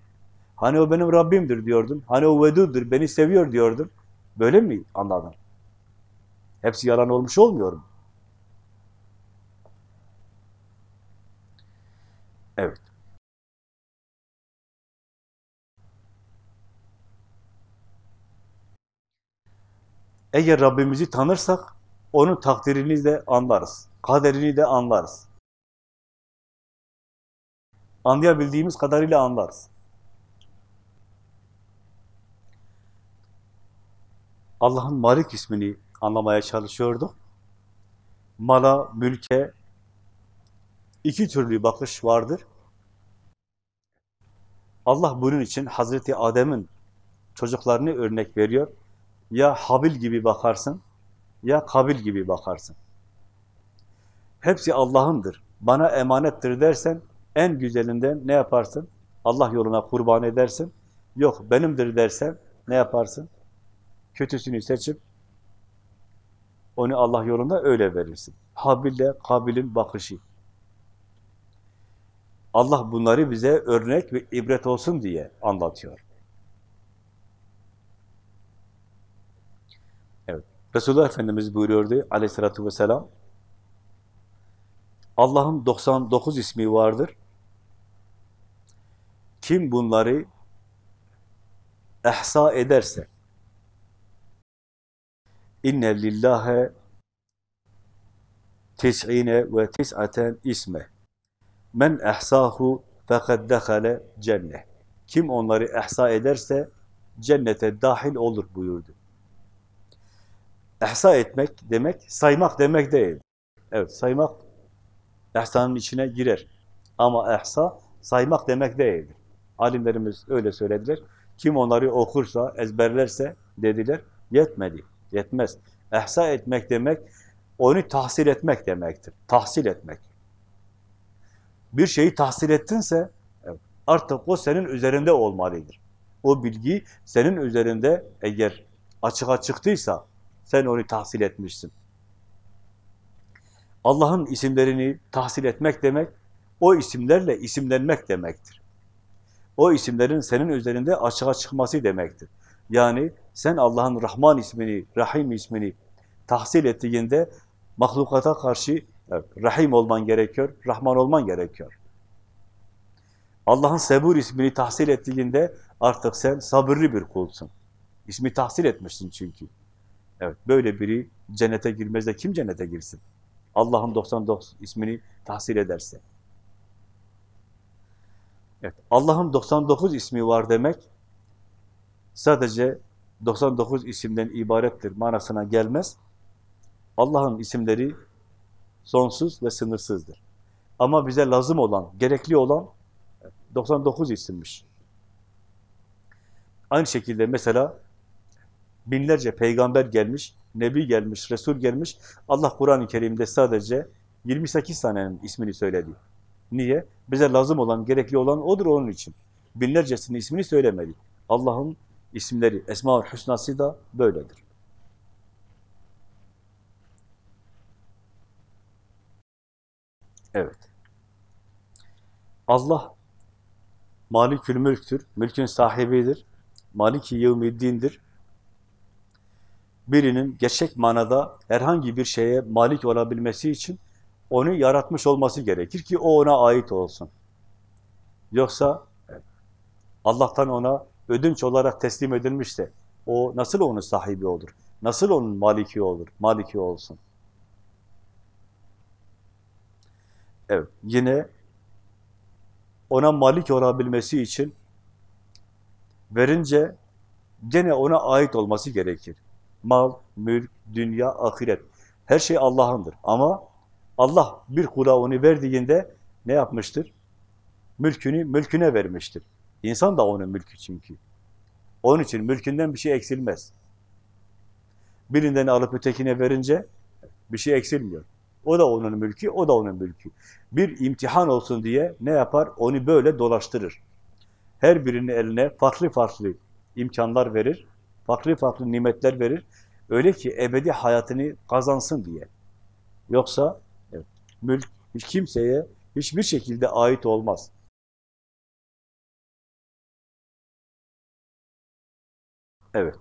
Hani o benim Rabbimdir diyordun, hani o Vedud'dur, beni seviyor diyordun. Böyle mi anladın? Hepsi yalan olmuş olmuyor mu? Evet. Eğer Rabbimizi tanırsak, onun takdirini de anlarız. Kaderini de anlarız. Anlayabildiğimiz kadarıyla anlarız. Allah'ın Malik ismini anlamaya çalışıyorduk. Mala, mülke iki türlü bakış vardır. Allah bunun için Hazreti Adem'in çocuklarını örnek veriyor. Ya Habil gibi bakarsın, ya Kabil gibi bakarsın. Hepsi Allah'ındır. Bana emanettir dersen en güzelinden ne yaparsın? Allah yoluna kurban edersin. Yok benimdir dersen ne yaparsın? Kötüsünü seçip onu Allah yolunda öyle verirsin. Habil'le Kabil'in bakışı. Allah bunları bize örnek ve ibret olsun diye anlatıyor. Evet. Resulullah Efendimiz buyuruyordu aleyhissalatü vesselam Allah'ın 99 ismi vardır. Kim bunları ehsa ederse inne lillahe tis'ine ve tis'aten isme men ehsahu fekad dehale cennet. Kim onları ehsa ederse cennete dahil olur buyurdu. Ehsa etmek demek, saymak demek değil. Evet, saymak ehsanın içine girer. Ama ehsa saymak demek değildir. Alimlerimiz öyle söylediler. Kim onları okursa, ezberlerse dediler, yetmedi, yetmez. Ehsa etmek demek, onu tahsil etmek demektir. Tahsil etmek. Bir şeyi tahsil ettinse, artık o senin üzerinde olmalıdır. O bilgi senin üzerinde eğer açığa çıktıysa, sen onu tahsil etmişsin. Allah'ın isimlerini tahsil etmek demek, o isimlerle isimlenmek demektir. O isimlerin senin üzerinde açığa çıkması demektir. Yani sen Allah'ın Rahman ismini, Rahim ismini tahsil ettiğinde mahlukata karşı evet, Rahim olman gerekiyor, Rahman olman gerekiyor. Allah'ın Sebur ismini tahsil ettiğinde artık sen sabırlı bir kulsun. İsmi tahsil etmişsin çünkü. Evet, böyle biri cennete girmez de kim cennete girsin? Allah'ın 99 ismini tahsil ederse. Evet, Allah'ın 99 ismi var demek, sadece 99 isimden ibarettir manasına gelmez. Allah'ın isimleri sonsuz ve sınırsızdır. Ama bize lazım olan, gerekli olan 99 isimmiş. Aynı şekilde mesela binlerce peygamber gelmiş, nebi gelmiş, resul gelmiş. Allah Kur'an-ı Kerim'de sadece 28 tanenin ismini söyledi. Niye? Bize lazım olan, gerekli olan odur onun için. Binlercesinin ismini söylemedi. Allah'ın isimleri, Esma-ül Hüsnası da böyledir. Evet. Allah Malikül Mülktür, mülkün sahibidir. Maliki Yevmiddin'dir. Birinin gerçek manada herhangi bir şeye malik olabilmesi için onu yaratmış olması gerekir ki o ona ait olsun. Yoksa Allah'tan ona ödünç olarak teslim edilmişse o nasıl onun sahibi olur? Nasıl onun maliki olur? Maliki olsun. Evet, yine ona malik olabilmesi için verince gene ona ait olması gerekir. Mal, mülk, dünya, ahiret. Her şey Allah'ındır. Ama Allah bir kula onu verdiğinde ne yapmıştır? Mülkünü mülküne vermiştir. İnsan da onun mülkü çünkü. Onun için mülkünden bir şey eksilmez. Birinden alıp ötekine verince bir şey eksilmiyor. O da onun mülkü, o da onun mülkü. Bir imtihan olsun diye ne yapar? Onu böyle dolaştırır. Her birinin eline farklı farklı imkanlar verir, farklı farklı nimetler verir. Öyle ki ebedi hayatını kazansın diye. Yoksa evet, mülk hiç kimseye hiçbir şekilde ait olmaz. Evet.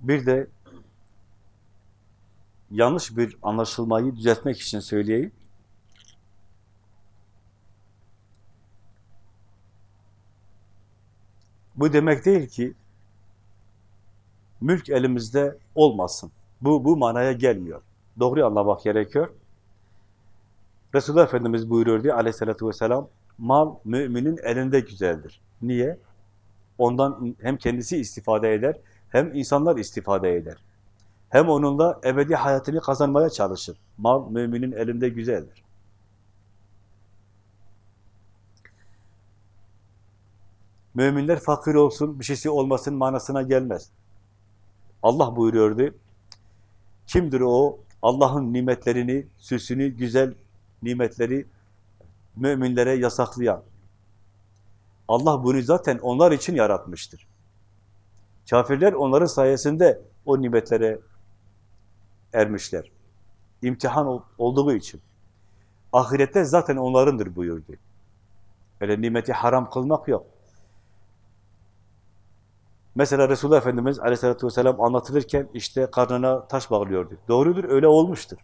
Bir de yanlış bir anlaşılmayı düzeltmek için söyleyeyim. Bu demek değil ki mülk elimizde olmasın. Bu, bu manaya gelmiyor. Doğru anlamak gerekiyor. Resulullah Efendimiz buyuruyor diye aleyhissalatü vesselam, mal müminin elinde güzeldir. Niye? Ondan hem kendisi istifade eder, hem insanlar istifade eder. Hem onunla ebedi hayatını kazanmaya çalışır. Mal müminin elinde güzeldir. Müminler fakir olsun, bir şeysi olmasın manasına gelmez. Allah buyuruyordu. Kimdir o? Allah'ın nimetlerini, süsünü, güzel nimetleri müminlere yasaklayan. Allah bunu zaten onlar için yaratmıştır. Kafirler onların sayesinde o nimetlere ermişler. İmtihan ol- olduğu için. Ahirette zaten onlarındır buyurdu. Öyle nimeti haram kılmak yok. Mesela Resulullah Efendimiz aleyhissalatü vesselam anlatılırken işte karnına taş bağlıyordu. Doğrudur, öyle olmuştur.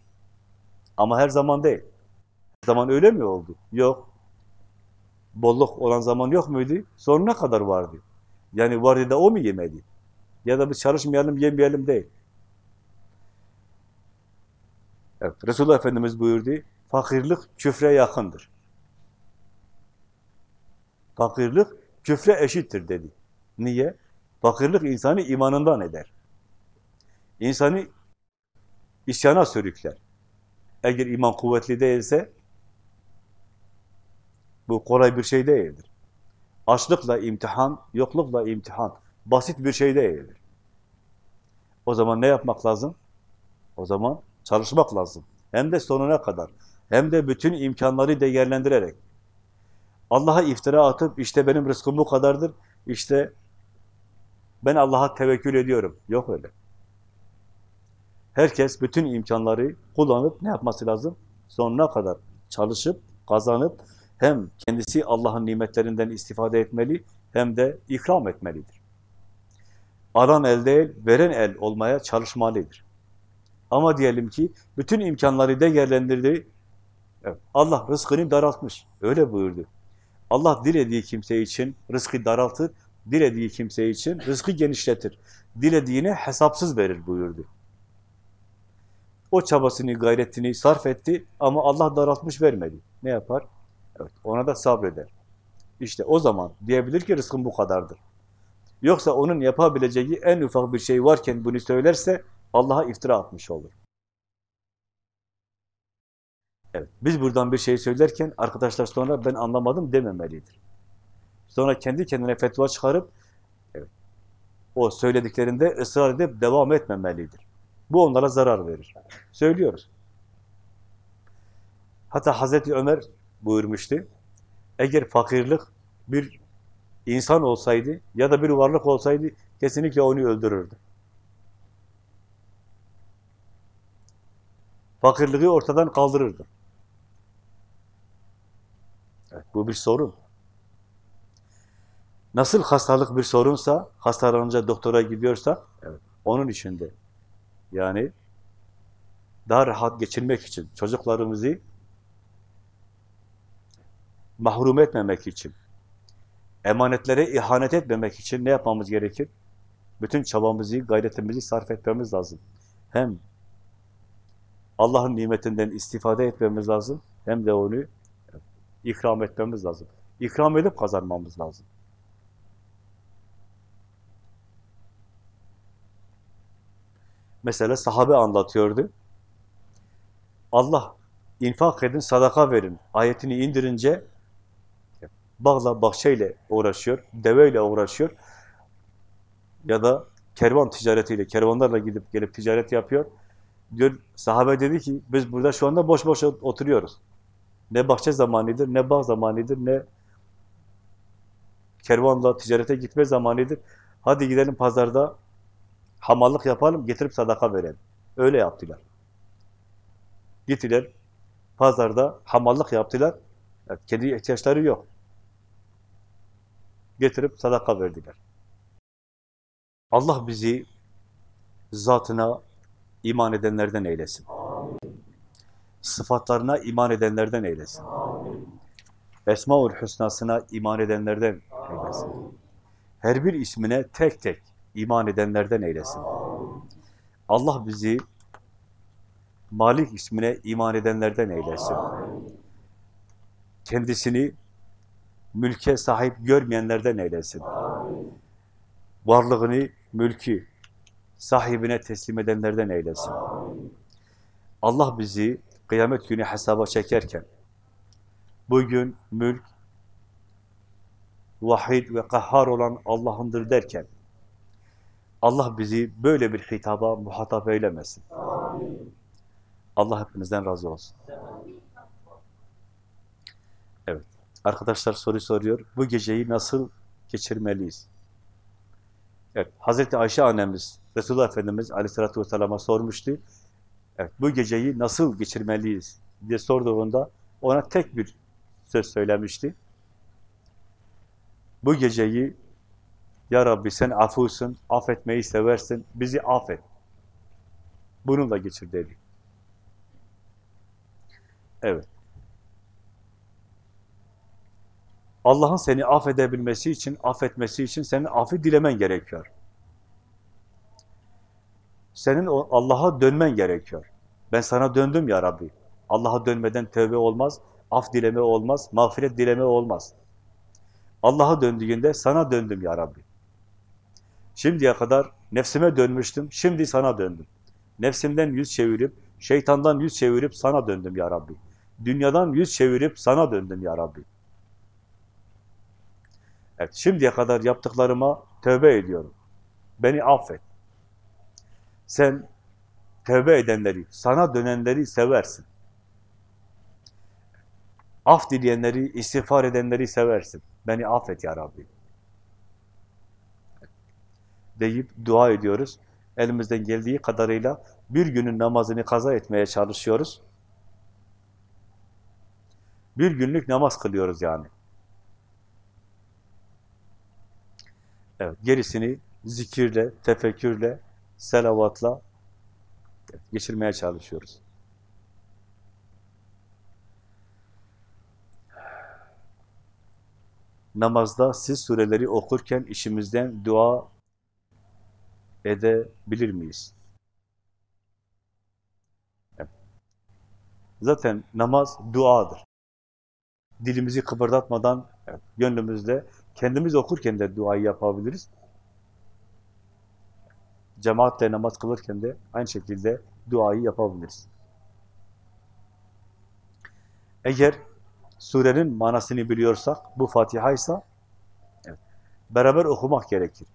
Ama her zaman değil. Her zaman öyle mi oldu? Yok. Bolluk olan zaman yok muydu? Sonuna kadar vardı. Yani vardı da o mu yemedi? Ya da biz çalışmayalım, yemeyelim değil. Evet, Resulullah Efendimiz buyurdu, fakirlik küfre yakındır. Fakirlik küfre eşittir dedi. Niye? Fakirlik insanı imanından eder. İnsanı isyana sürükler. Eğer iman kuvvetli değilse bu kolay bir şey değildir. Açlıkla imtihan, yoklukla imtihan basit bir şey değildir. O zaman ne yapmak lazım? O zaman çalışmak lazım. Hem de sonuna kadar. Hem de bütün imkanları değerlendirerek. Allah'a iftira atıp işte benim rızkım bu kadardır. İşte ben Allah'a tevekkül ediyorum. Yok öyle. Herkes bütün imkanları kullanıp ne yapması lazım? Sonuna kadar çalışıp, kazanıp hem kendisi Allah'ın nimetlerinden istifade etmeli hem de ikram etmelidir. Alan el değil, veren el olmaya çalışmalıdır. Ama diyelim ki bütün imkanları değerlendirdi. Evet, Allah rızkını daraltmış. Öyle buyurdu. Allah dilediği kimse için rızkı daraltır, dilediği kimse için rızkı genişletir. Dilediğine hesapsız verir buyurdu. O çabasını, gayretini sarf etti ama Allah daraltmış vermedi. Ne yapar? Evet, ona da sabreder. İşte o zaman diyebilir ki rızkım bu kadardır. Yoksa onun yapabileceği en ufak bir şey varken bunu söylerse Allah'a iftira atmış olur. Evet, biz buradan bir şey söylerken arkadaşlar sonra ben anlamadım dememelidir. Sonra kendi kendine fetva çıkarıp evet, o söylediklerinde ısrar edip devam etmemelidir. Bu onlara zarar verir. Söylüyoruz. Hatta Hazreti Ömer buyurmuştu. Eğer fakirlik bir insan olsaydı ya da bir varlık olsaydı kesinlikle onu öldürürdü. Fakirliği ortadan kaldırırdı. Evet, bu bir sorun. Nasıl hastalık bir sorunsa, hastalanınca doktora gidiyorsa, evet, onun içinde. Yani daha rahat geçirmek için, çocuklarımızı mahrum etmemek için, emanetlere ihanet etmemek için ne yapmamız gerekir? Bütün çabamızı, gayretimizi sarf etmemiz lazım. Hem Allah'ın nimetinden istifade etmemiz lazım, hem de onu ikram etmemiz lazım. İkram edip kazanmamız lazım. Mesela sahabe anlatıyordu. Allah infak edin, sadaka verin ayetini indirince bağla, bahçeyle uğraşıyor, deveyle uğraşıyor ya da kervan ticaretiyle, kervanlarla gidip gelip ticaret yapıyor. Diyor, sahabe dedi ki biz burada şu anda boş boş oturuyoruz. Ne bahçe zamanıdır, ne bağ zamanıdır, ne kervanla ticarete gitme zamanıdır. Hadi gidelim pazarda hamallık yapalım, getirip sadaka verelim. Öyle yaptılar. Gittiler, pazarda hamallık yaptılar. Evet, kendi ihtiyaçları yok. Getirip sadaka verdiler. Allah bizi zatına iman edenlerden eylesin. Sıfatlarına iman edenlerden eylesin. Esmaül Hüsna'sına iman edenlerden eylesin. Her bir ismine tek tek iman edenlerden eylesin. Allah bizi Malik ismine iman edenlerden eylesin. Kendisini mülke sahip görmeyenlerden eylesin. Varlığını, mülkü sahibine teslim edenlerden eylesin. Allah bizi kıyamet günü hesaba çekerken bugün mülk vahid ve kahhar olan Allah'ındır derken, Allah bizi böyle bir hitaba muhatap eylemesin. Allah hepinizden razı olsun. Evet. Arkadaşlar soru soruyor. Bu geceyi nasıl geçirmeliyiz? Evet. Hazreti Ayşe annemiz, Resulullah Efendimiz Aleyhisselatü Vesselam'a sormuştu. Evet. Bu geceyi nasıl geçirmeliyiz diye sorduğunda ona tek bir söz söylemişti. Bu geceyi Ya Rabbi sen afusun, affetmeyi seversin, bizi affet. Bununla geçir dedi. Evet. Allah'ın seni affedebilmesi için, affetmesi için senin affi dilemen gerekiyor. Senin Allah'a dönmen gerekiyor. Ben sana döndüm ya Rabbi. Allah'a dönmeden tövbe olmaz, af dileme olmaz, mağfiret dileme olmaz. Allah'a döndüğünde sana döndüm ya Rabbi. Şimdiye kadar nefsime dönmüştüm, şimdi sana döndüm. Nefsimden yüz çevirip, şeytandan yüz çevirip sana döndüm ya Rabbi. Dünyadan yüz çevirip sana döndüm ya Rabbi. Evet, şimdiye kadar yaptıklarıma tövbe ediyorum. Beni affet. Sen tövbe edenleri, sana dönenleri seversin. Af dileyenleri, istiğfar edenleri seversin. Beni affet ya Rabbi. Deyip dua ediyoruz. Elimizden geldiği kadarıyla bir günün namazını kaza etmeye çalışıyoruz. Bir günlük namaz kılıyoruz yani. Evet, gerisini zikirle, tefekkürle, selavatla geçirmeye çalışıyoruz. Namazda siz sureleri okurken işimizden dua edebilir miyiz? Zaten namaz duadır. Dilimizi kıpırdatmadan evet, gönlümüzde kendimiz okurken de duayı yapabiliriz. Cemaatle namaz kılırken de aynı şekilde duayı yapabiliriz. Eğer surenin manasını biliyorsak, bu Fatiha ise evet, beraber okumak gerekir.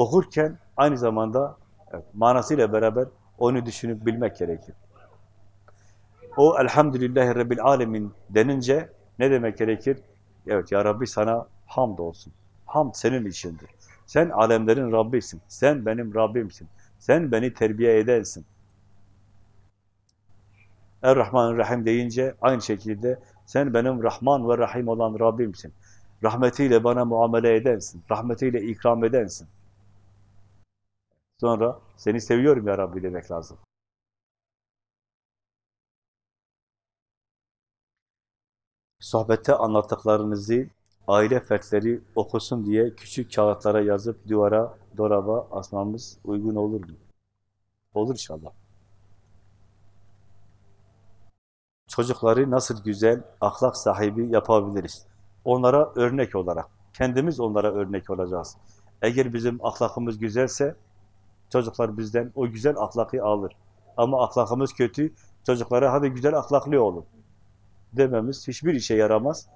Okurken aynı zamanda evet, manasıyla beraber onu düşünüp bilmek gerekir. O Elhamdülillahi Rabbil Alemin denince ne demek gerekir? Evet ya Rabbi sana hamd olsun. Hamd senin içindir. Sen alemlerin Rabbisin. Sen benim Rabbimsin. Sen beni terbiye edensin. Er-Rahman-Rahim deyince aynı şekilde sen benim Rahman ve Rahim olan Rabbimsin. Rahmetiyle bana muamele edensin. Rahmetiyle ikram edensin. Sonra seni seviyorum ya Rabbi demek lazım. Sohbette anlattıklarınızı aile fertleri okusun diye küçük kağıtlara yazıp duvara, dolaba asmamız uygun olur mu? Olur inşallah. Çocukları nasıl güzel, ahlak sahibi yapabiliriz? Onlara örnek olarak, kendimiz onlara örnek olacağız. Eğer bizim ahlakımız güzelse, çocuklar bizden o güzel ahlakı alır. Ama ahlakımız kötü, çocuklara hadi güzel ahlaklı olun dememiz hiçbir işe yaramaz,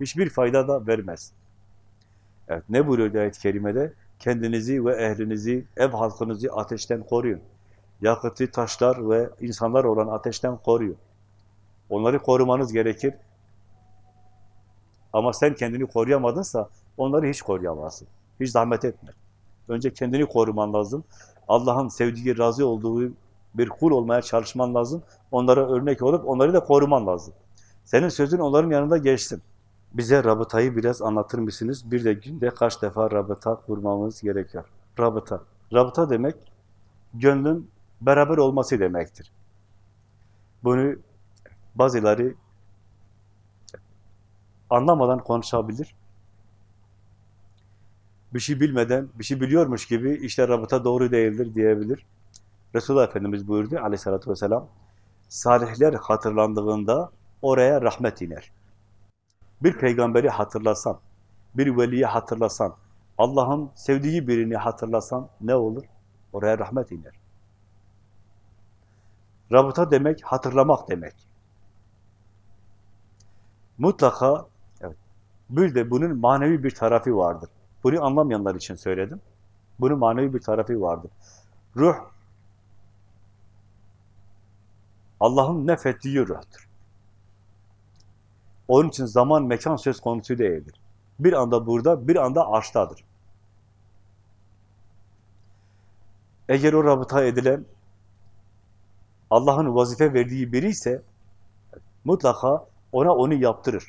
hiçbir fayda da vermez. Evet, ne buyuruyor ayet-i kerimede? Kendinizi ve ehlinizi, ev halkınızı ateşten koruyun. Yakıtı taşlar ve insanlar olan ateşten koruyun. Onları korumanız gerekir. Ama sen kendini koruyamadınsa onları hiç koruyamazsın. Hiç zahmet etme. Önce kendini koruman lazım. Allah'ın sevdiği, razı olduğu bir kul olmaya çalışman lazım. Onlara örnek olup onları da koruman lazım. Senin sözün onların yanında geçsin. Bize rabıtayı biraz anlatır mısınız? Bir de günde kaç defa rabıta kurmamız gerekiyor? Rabıta. Rabıta demek, gönlün beraber olması demektir. Bunu bazıları anlamadan konuşabilir. Bir şey bilmeden, bir şey biliyormuş gibi işte rabıta doğru değildir diyebilir. Resulullah Efendimiz buyurdu aleyhissalatü vesselam, salihler hatırlandığında oraya rahmet iner. Bir peygamberi hatırlasan, bir veliyi hatırlasan, Allah'ın sevdiği birini hatırlasan ne olur? Oraya rahmet iner. Rabıta demek, hatırlamak demek. Mutlaka evet, Bir de bunun manevi bir tarafı vardır. Bunu anlamayanlar için söyledim. Bunun manevi bir tarafı vardır. Ruh, Allah'ın nefettiği ruhtur. Onun için zaman, mekan söz konusu değildir. Bir anda burada, bir anda arştadır. Eğer o rabıta edilen Allah'ın vazife verdiği biri ise mutlaka ona onu yaptırır.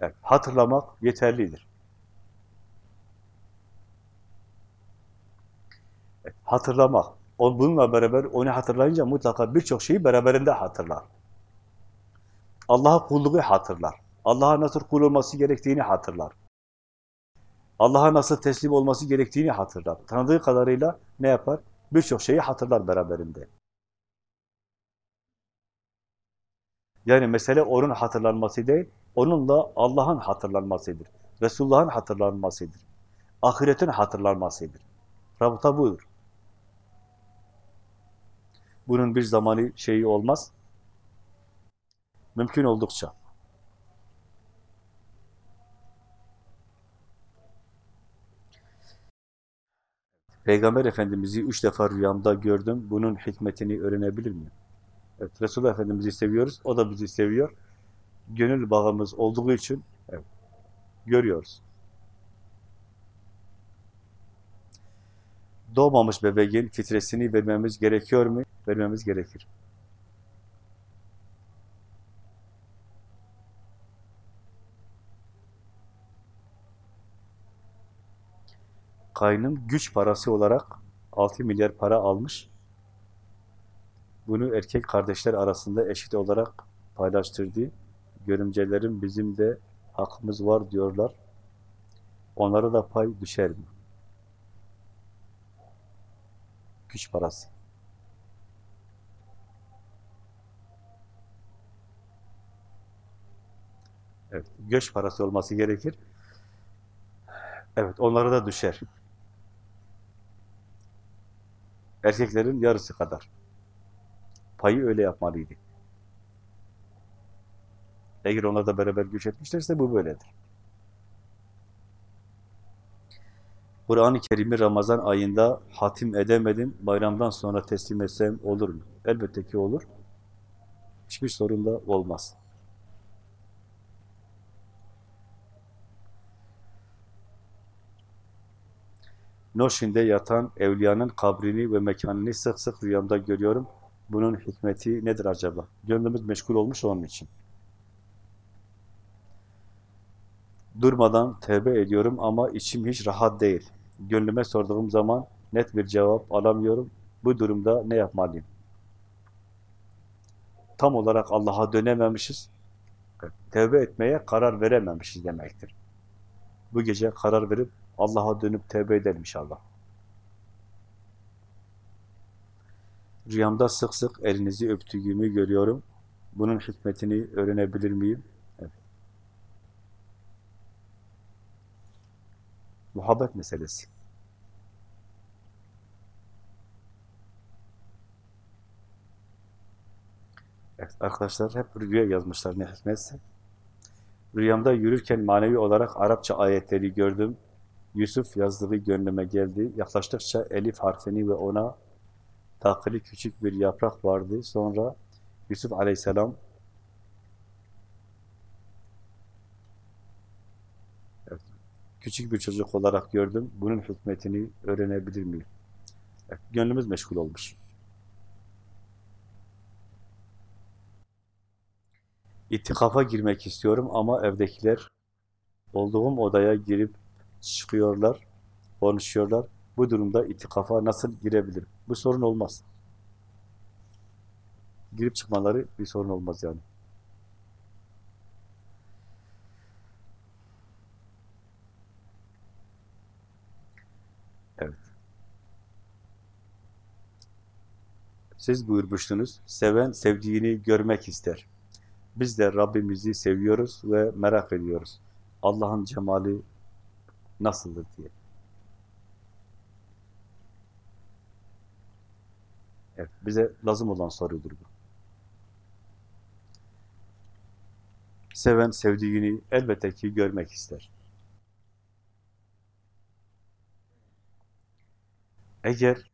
Evet, hatırlamak yeterlidir. Evet, hatırlamak. O, bununla beraber onu hatırlayınca mutlaka birçok şeyi beraberinde hatırlar. Allah'a kulluğu hatırlar. Allah'a nasıl kul olması gerektiğini hatırlar. Allah'a nasıl teslim olması gerektiğini hatırlar. Tanıdığı kadarıyla ne yapar? Birçok şeyi hatırlar beraberinde. Yani mesele onun hatırlanması değil, onunla Allah'ın hatırlanmasıdır. Resulullah'ın hatırlanmasıdır. Ahiretin hatırlanmasıdır. Rabıta budur. Bunun bir zamanı şeyi olmaz. Mümkün oldukça. Peygamber Efendimiz'i üç defa rüyamda gördüm. Bunun hikmetini öğrenebilir miyim? Evet, Resulullah Efendimiz'i seviyoruz. O da bizi seviyor. Gönül bağımız olduğu için evet, görüyoruz. Doğmamış bebeğin fitresini vermemiz gerekiyor mu? Vermemiz gerekir. Kaynım güç parası olarak 6 milyar para almış. Bunu erkek kardeşler arasında eşit olarak paylaştırdı. Görümcelerim bizim de hakkımız var diyorlar. Onlara da pay düşer mi? Güç parası. Evet, göç parası olması gerekir. Evet, onlara da düşer. Erkeklerin yarısı kadar. Payı öyle yapmalıydı. Eğer onlar da beraber göç etmişlerse bu böyledir. Kur'an-ı Kerim'i Ramazan ayında hatim edemedim, bayramdan sonra teslim etsem olur mu? Elbette ki olur. Hiçbir sorun da olmaz. Noşin'de yatan evliyanın kabrini ve mekanını sık sık rüyamda görüyorum. Bunun hikmeti nedir acaba? Gönlümüz meşgul olmuş onun için. Durmadan tevbe ediyorum ama içim hiç rahat değil. Gönlüme sorduğum zaman net bir cevap alamıyorum. Bu durumda ne yapmalıyım? Tam olarak Allah'a dönememişiz. Tevbe etmeye karar verememişiz demektir. Bu gece karar verip Allah'a dönüp tevbe edelim inşallah. Rüyamda sık sık elinizi öptüğümü görüyorum. Bunun hikmetini öğrenebilir miyim? Evet. Muhabbet meselesi. Evet, arkadaşlar hep rüya yazmışlar ne hikmetse. Rüyamda yürürken manevi olarak Arapça ayetleri gördüm. Yusuf yazdığı gönlüme geldi. Yaklaştıkça elif harfini ve ona takılı küçük bir yaprak vardı. Sonra Yusuf aleyhisselam evet, küçük bir çocuk olarak gördüm. Bunun hikmetini öğrenebilir miyim? Evet, gönlümüz meşgul olmuş. İtikafa girmek istiyorum ama evdekiler olduğum odaya girip çıkıyorlar, konuşuyorlar. Bu durumda itikafa nasıl girebilirim? Bu sorun olmaz. Girip çıkmaları bir sorun olmaz yani. Evet. Siz buyurmuştunuz, seven sevdiğini görmek ister. Biz de Rabbimizi seviyoruz ve merak ediyoruz. Allah'ın cemali nasıldır diye. Evet, bize lazım olan sorudur bu. Seven sevdiğini elbette ki görmek ister. Eğer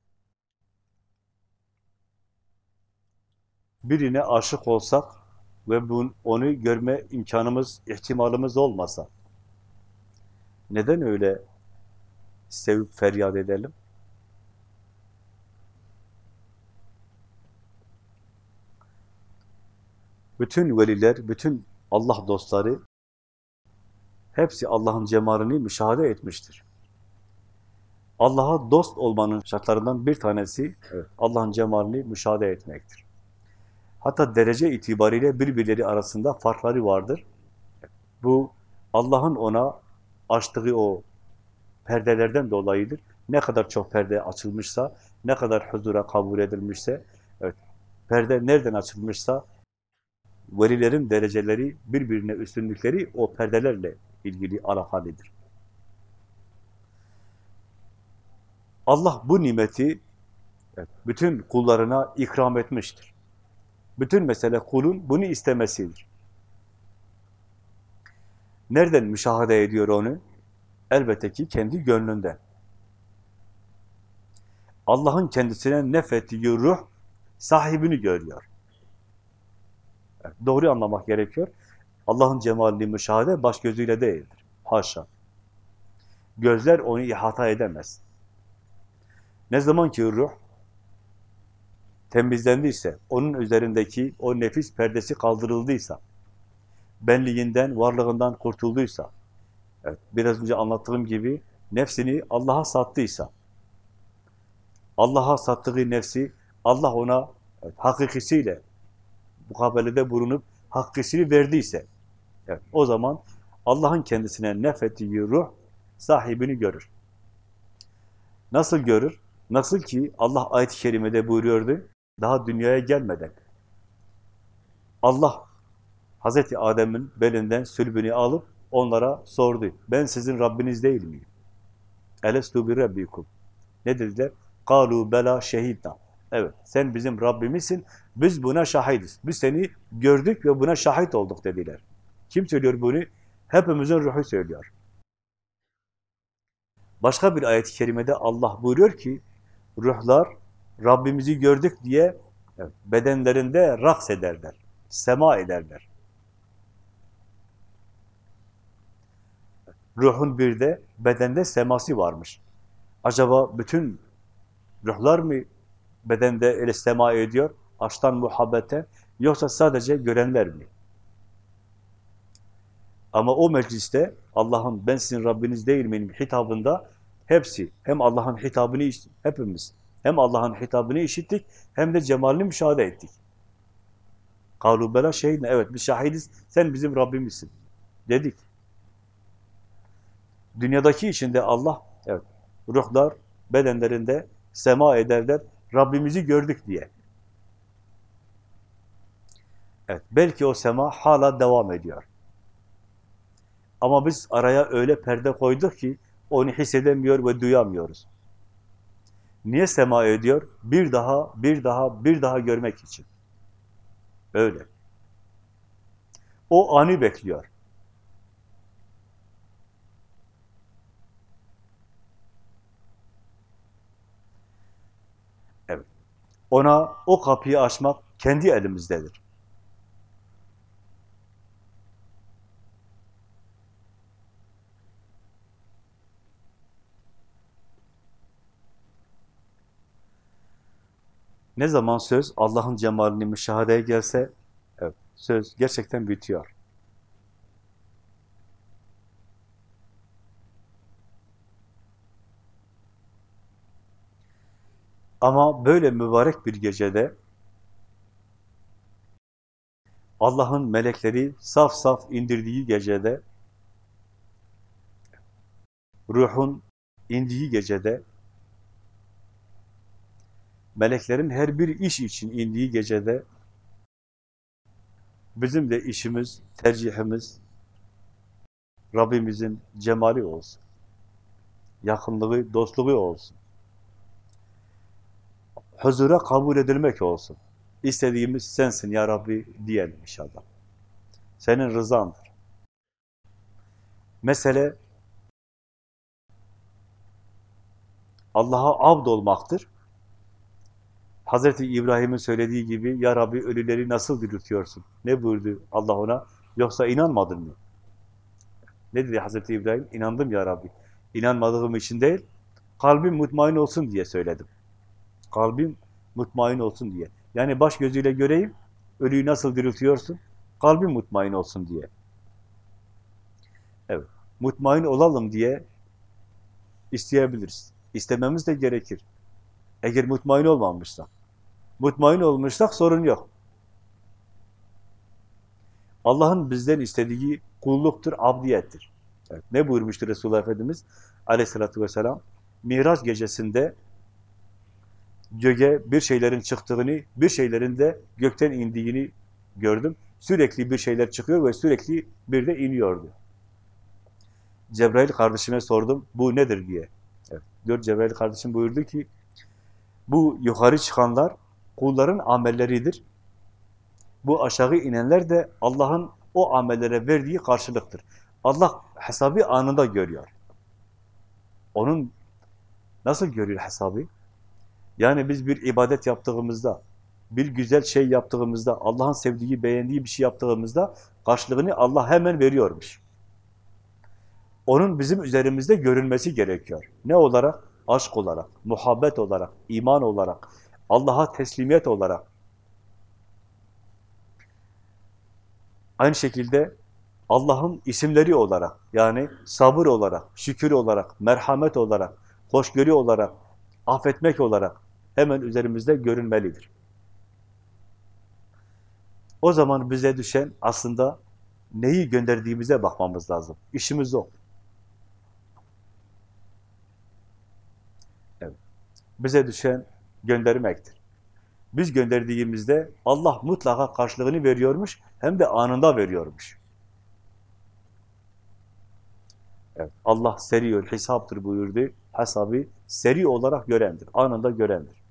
birine aşık olsak ve bun, onu görme imkanımız, ihtimalimiz olmasa neden öyle sevip feryat edelim? Bütün veliler, bütün Allah dostları hepsi Allah'ın cemalini müşahede etmiştir. Allah'a dost olmanın şartlarından bir tanesi evet, Allah'ın cemalini müşahede etmektir. Hatta derece itibariyle birbirleri arasında farkları vardır. Bu Allah'ın ona açtığı o perdelerden dolayıdır. Ne kadar çok perde açılmışsa, ne kadar huzura kabul edilmişse, evet, perde nereden açılmışsa, velilerin dereceleri, birbirine üstünlükleri o perdelerle ilgili alakalıdır. Allah bu nimeti bütün kullarına ikram etmiştir. Bütün mesele kulun bunu istemesidir. Nereden müşahede ediyor onu? Elbette ki kendi gönlünden. Allah'ın kendisine nefettiği ruh sahibini görüyor. Doğru anlamak gerekiyor. Allah'ın cemalini müşahede baş gözüyle değildir. Haşa. Gözler onu ihata edemez. Ne zaman ki ruh temizlendiyse, onun üzerindeki o nefis perdesi kaldırıldıysa, benliğinden, varlığından kurtulduysa, evet, biraz önce anlattığım gibi nefsini Allah'a sattıysa, Allah'a sattığı nefsi Allah ona evet, hakikisiyle mukabelede bulunup hakkisini verdiyse, evet, o zaman Allah'ın kendisine nefettiği ruh sahibini görür. Nasıl görür? Nasıl ki Allah ayet-i kerimede buyuruyordu, daha dünyaya gelmeden Allah Hazreti Adem'in belinden sülbünü alıp onlara sordu. Ben sizin Rabbiniz değil miyim? Elestu bir rabbikum. Ne dediler? Kalu bela şehidna. Evet, sen bizim Rabbimizsin. Biz buna şahidiz. Biz seni gördük ve buna şahit olduk dediler. Kim söylüyor bunu? Hepimizin ruhu söylüyor. Başka bir ayet-i kerimede Allah buyuruyor ki, ruhlar Rabbimizi gördük diye bedenlerinde raks ederler, sema ederler. Ruhun bir de bedende seması varmış. Acaba bütün ruhlar mı bedende öyle sema ediyor, aşktan muhabbete, yoksa sadece görenler mi? Ama o mecliste Allah'ın ben sizin Rabbiniz değil miyim hitabında hepsi hem Allah'ın hitabını hepimiz hem Allah'ın hitabını işittik hem de cemalini müşahede ettik. Kalu bela şehidine evet biz şahidiz sen bizim Rabbimizsin dedik. Dünyadaki içinde Allah evet ruhlar bedenlerinde sema ederler Rabbimizi gördük diye. Evet belki o sema hala devam ediyor. Ama biz araya öyle perde koyduk ki onu hissedemiyor ve duyamıyoruz. Niye sema ediyor? Bir daha, bir daha, bir daha görmek için. Öyle. O anı bekliyor. Evet. Ona o kapıyı açmak kendi elimizdedir. Ne zaman söz Allah'ın cemalini müşahedeye gelse, evet, söz gerçekten bitiyor. Ama böyle mübarek bir gecede Allah'ın melekleri saf saf indirdiği gecede ruhun indiği gecede meleklerin her bir iş için indiği gecede bizim de işimiz, tercihimiz Rabbimizin cemali olsun. Yakınlığı, dostluğu olsun. Huzura kabul edilmek olsun. İstediğimiz sensin ya Rabbi diyelim inşallah. senin rızandır. Mesele Allah'a abd olmaktır. Hazreti İbrahim'in söylediği gibi Ya Rabbi ölüleri nasıl diriltiyorsun? Ne buyurdu Allah ona? Yoksa inanmadın mı? Ne dedi Hazreti İbrahim? İnandım Ya Rabbi. İnanmadığım için değil, kalbim mutmain olsun diye söyledim. Kalbim mutmain olsun diye. Yani baş gözüyle göreyim, ölüyü nasıl diriltiyorsun? Kalbim mutmain olsun diye. Evet, mutmain olalım diye isteyebiliriz. İstememiz de gerekir. Eğer mutmain olmamışsak. Mutmain olmuşsak sorun yok. Allah'ın bizden istediği kulluktur, abdiyettir. Evet, ne buyurmuştur Resulullah Efendimiz aleyhissalatü vesselam? Miraç gecesinde göğe bir şeylerin çıktığını, bir şeylerin de gökten indiğini gördüm. Sürekli bir şeyler çıkıyor ve sürekli bir de iniyordu. Cebrail kardeşime sordum, bu nedir diye. Evet, diyor Cebrail kardeşim buyurdu ki, bu yukarı çıkanlar kulların amelleridir. Bu aşağı inenler de Allah'ın o amellere verdiği karşılıktır. Allah hesabı anında görüyor. Onun nasıl görüyor hesabı? Yani biz bir ibadet yaptığımızda, bir güzel şey yaptığımızda, Allah'ın sevdiği, beğendiği bir şey yaptığımızda karşılığını Allah hemen veriyormuş. Onun bizim üzerimizde görünmesi gerekiyor. Ne olarak? Aşk olarak, muhabbet olarak, iman olarak, Allah'a teslimiyet olarak. Aynı şekilde Allah'ın isimleri olarak, yani sabır olarak, şükür olarak, merhamet olarak, hoşgörü olarak, affetmek olarak hemen üzerimizde görünmelidir. O zaman bize düşen aslında neyi gönderdiğimize bakmamız lazım. İşimiz o. Evet. Bize düşen göndermektir. Biz gönderdiğimizde Allah mutlaka karşılığını veriyormuş, hem de anında veriyormuş. Evet, Allah seriyor, hesaptır buyurdu. Hesabı seri olarak görendir, anında görendir.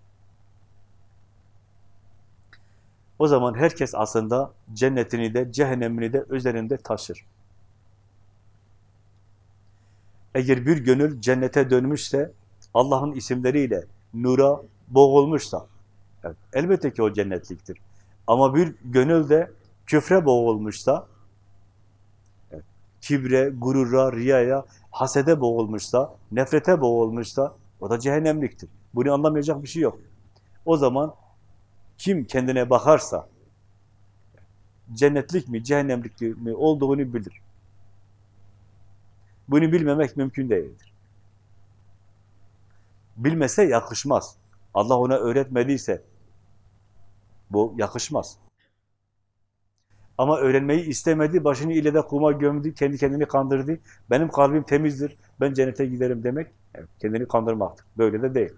O zaman herkes aslında cennetini de, cehennemini de üzerinde taşır. Eğer bir gönül cennete dönmüşse, Allah'ın isimleriyle nura boğulmuşsa, evet, elbette ki o cennetliktir. Ama bir gönül de küfre boğulmuşsa, evet, kibre, gurura, riyaya, hasede boğulmuşsa, nefrete boğulmuşsa, o da cehennemliktir. Bunu anlamayacak bir şey yok. O zaman kim kendine bakarsa, cennetlik mi, cehennemlik mi olduğunu bilir. Bunu bilmemek mümkün değildir. Bilmese yakışmaz. Allah ona öğretmediyse bu yakışmaz. Ama öğrenmeyi istemedi, başını ile de kuma gömdü, kendi kendini kandırdı. Benim kalbim temizdir, ben cennete giderim demek, kendini kandırmaktır. Böyle de değil.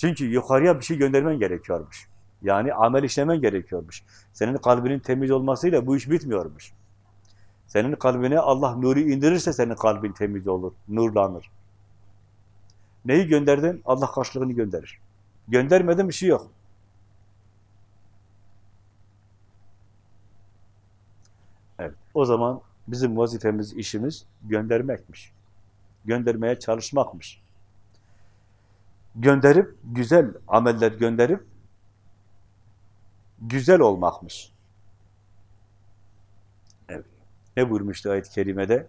Çünkü yukarıya bir şey göndermen gerekiyormuş. Yani amel işlemen gerekiyormuş. Senin kalbinin temiz olmasıyla bu iş bitmiyormuş. Senin kalbine Allah nuru indirirse senin kalbin temiz olur, nurlanır. Neyi gönderdin? Allah karşılığını gönderir. Göndermedin bir şey yok. Evet, o zaman bizim vazifemiz, işimiz göndermekmiş. Göndermeye çalışmakmış. Gönderip, güzel ameller gönderip, güzel olmakmış. Evet. Ne buyurmuştu ayet-i kerimede?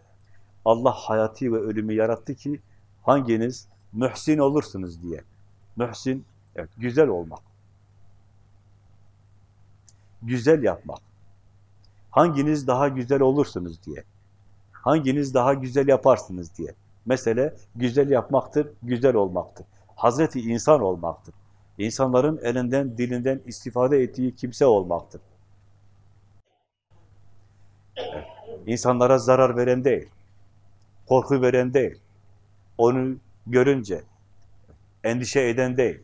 Allah hayatı ve ölümü yarattı ki hanginiz mühsin olursunuz diye. Mühsin, evet, güzel olmak. Güzel yapmak. Hanginiz daha güzel olursunuz diye. Hanginiz daha güzel yaparsınız diye. Mesele güzel yapmaktır, güzel olmaktır. Hazreti insan olmaktır. İnsanların elinden, dilinden istifade ettiği kimse olmaktır. İnsanlara zarar veren değil, korku veren değil, onu görünce endişe eden değil.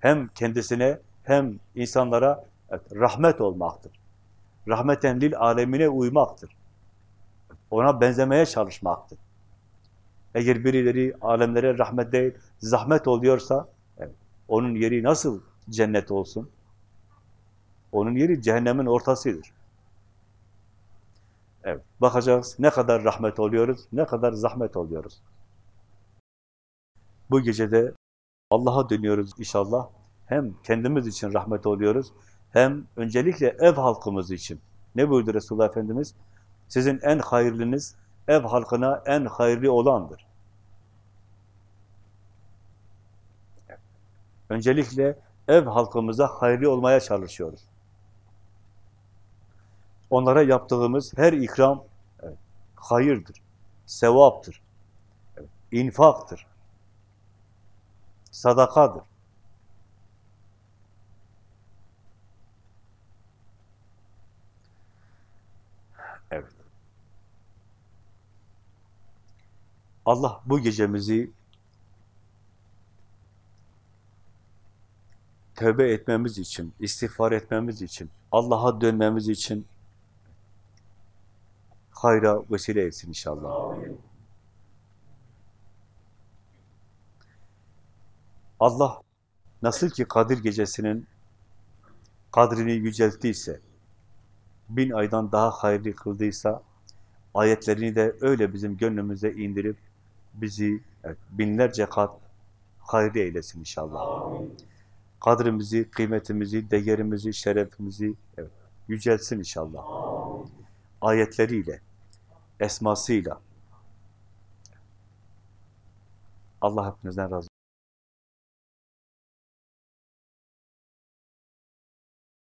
Hem kendisine hem insanlara rahmet olmaktır. Rahmeten lil alemine uymaktır. Ona benzemeye çalışmaktır. Eğer birileri alemlere rahmet değil, zahmet oluyorsa, evet, onun yeri nasıl cennet olsun? Onun yeri cehennemin ortasıdır. Evet, bakacağız ne kadar rahmet oluyoruz, ne kadar zahmet oluyoruz. Bu gecede Allah'a dönüyoruz inşallah. Hem kendimiz için rahmet oluyoruz, hem öncelikle ev halkımız için. Ne buyurdu Resulullah Efendimiz? Sizin en hayırlınız ev halkına en hayırlı olandır. Öncelikle ev halkımıza hayırlı olmaya çalışıyoruz. Onlara yaptığımız her ikram hayırdır, sevaptır, infaktır, sadakadır. Evet. Allah bu gecemizi tövbe etmemiz için, istiğfar etmemiz için, Allah'a dönmemiz için hayra vesile etsin inşallah. Allah nasıl ki Kadir gecesinin kadrini yücelttiyse, bin aydan daha hayırlı kıldıysa, ayetlerini de öyle bizim gönlümüze indirip, bizi binlerce kat hayırlı eylesin inşallah. Kadrimizi, kıymetimizi, değerimizi, şerefimizi evet, yüceltsin inşallah. Ayetleriyle, esmasıyla. Allah hepinizden razı.